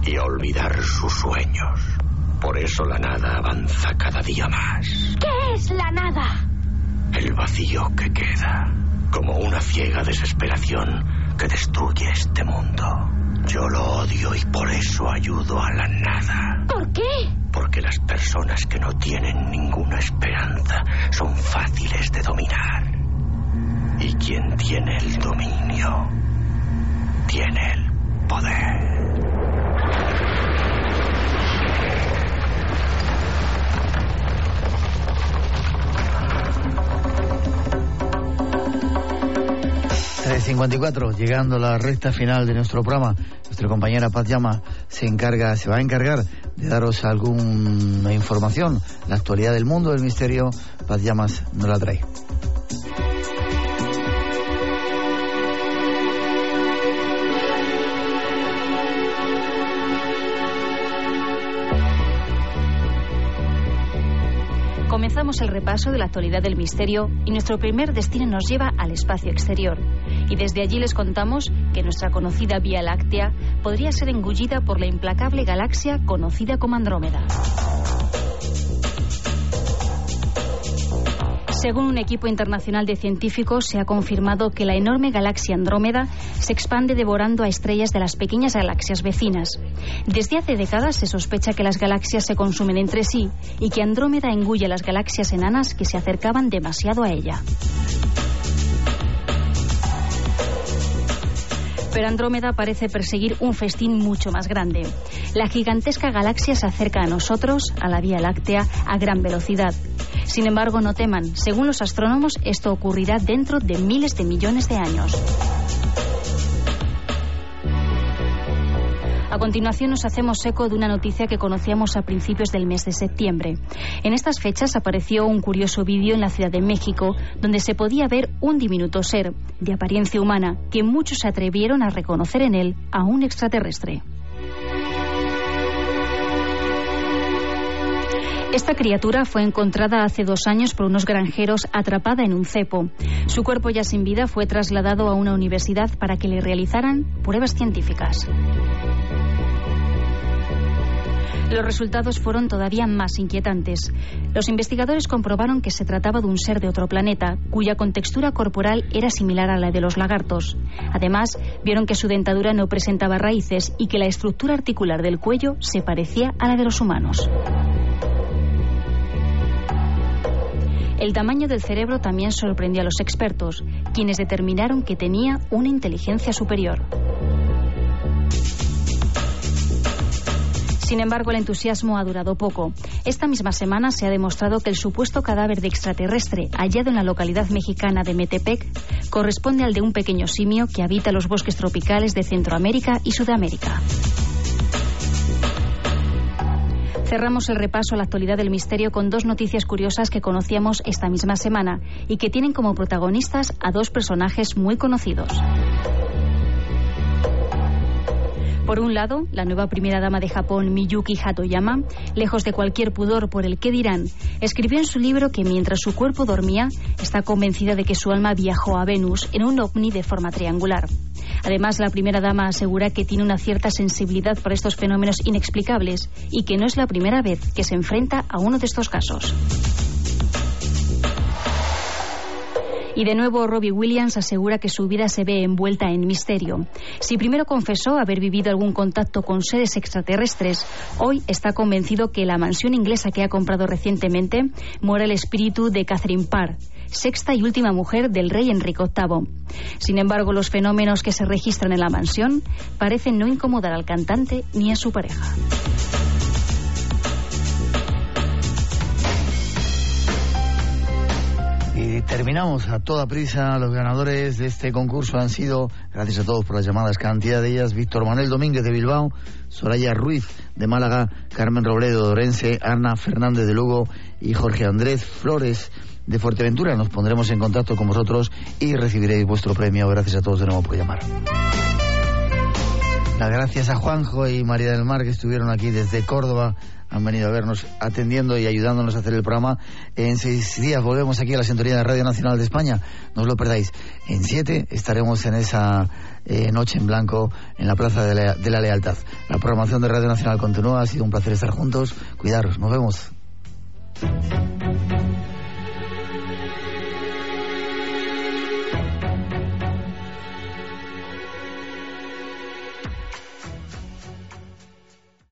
y a olvidar sus sueños. Por eso la nada avanza cada día más. ¿Qué es la nada? El vacío que queda, como una ciega desesperación que destruye este mundo. Yo lo odio y por eso ayudo a la nada. ¿Por qué? Porque las personas que no tienen ninguna esperanza son fáciles de dominar. Y quien tiene el dominio, tiene el poder. ...3.54, llegando a la recta final de nuestro programa... ...nuestra compañera Paz Llama se encarga, se va a encargar... ...de daros alguna información... ...la actualidad del mundo del misterio... ...Paz Llamas nos la trae. Comenzamos el repaso de la actualidad del misterio y nuestro primer destino nos lleva al espacio exterior. Y desde allí les contamos que nuestra conocida Vía Láctea podría ser engullida por la implacable galaxia conocida como Andrómeda. Según un equipo internacional de científicos, se ha confirmado que la enorme galaxia Andrómeda se expande devorando a estrellas de las pequeñas galaxias vecinas. Desde hace décadas se sospecha que las galaxias se consumen entre sí y que Andrómeda engulle las galaxias enanas que se acercaban demasiado a ella. pero Andrómeda parece perseguir un festín mucho más grande. La gigantesca galaxia se acerca a nosotros, a la Vía Láctea, a gran velocidad. Sin embargo, no teman, según los astrónomos, esto ocurrirá dentro de miles de millones de años. A continuación nos hacemos eco de una noticia que conocíamos a principios del mes de septiembre. En estas fechas apareció un curioso vídeo en la Ciudad de México donde se podía ver un diminuto ser, de apariencia humana, que muchos se atrevieron a reconocer en él a un extraterrestre. Esta criatura fue encontrada hace dos años por unos granjeros atrapada en un cepo. Su cuerpo ya sin vida fue trasladado a una universidad para que le realizaran pruebas científicas. Los resultados fueron todavía más inquietantes. Los investigadores comprobaron que se trataba de un ser de otro planeta, cuya contextura corporal era similar a la de los lagartos. Además, vieron que su dentadura no presentaba raíces y que la estructura articular del cuello se parecía a la de los humanos. El tamaño del cerebro también sorprendió a los expertos, quienes determinaron que tenía una inteligencia superior. Sin embargo, el entusiasmo ha durado poco. Esta misma semana se ha demostrado que el supuesto cadáver de extraterrestre hallado en la localidad mexicana de Metepec corresponde al de un pequeño simio que habita los bosques tropicales de Centroamérica y Sudamérica. Cerramos el repaso a la actualidad del misterio con dos noticias curiosas que conocíamos esta misma semana y que tienen como protagonistas a dos personajes muy conocidos. Por un lado, la nueva primera dama de Japón, Miyuki Hatoyama, lejos de cualquier pudor por el que dirán, escribió en su libro que mientras su cuerpo dormía, está convencida de que su alma viajó a Venus en un ovni de forma triangular. Además, la primera dama asegura que tiene una cierta sensibilidad por estos fenómenos inexplicables y que no es la primera vez que se enfrenta a uno de estos casos. Y de nuevo Robbie Williams asegura que su vida se ve envuelta en misterio. Si primero confesó haber vivido algún contacto con seres extraterrestres, hoy está convencido que la mansión inglesa que ha comprado recientemente muere el espíritu de Catherine Parr sexta y última mujer del rey Enrique VIII. Sin embargo, los fenómenos que se registran en la mansión parecen no incomodar al cantante ni a su pareja. Terminamos a toda prisa. Los ganadores de este concurso han sido, gracias a todos por las llamadas, cantidad de ellas, Víctor Manuel Domínguez de Bilbao, Soraya Ruiz de Málaga, Carmen Robledo de Orense, Ana Fernández de Lugo y Jorge Andrés Flores de Fuerteventura. Nos pondremos en contacto con vosotros y recibiréis vuestro premio. Gracias a todos de nuevo por llamar. Las gracias a Juanjo y María del Mar que estuvieron aquí desde Córdoba han venido a vernos atendiendo y ayudándonos a hacer el programa. En seis días volvemos aquí a la sintonía de Radio Nacional de España. No os lo perdáis. En siete estaremos en esa eh, noche en blanco en la Plaza de la, de la Lealtad. La programación de Radio Nacional continúa. Ha sido un placer estar juntos. Cuidaros. Nos vemos.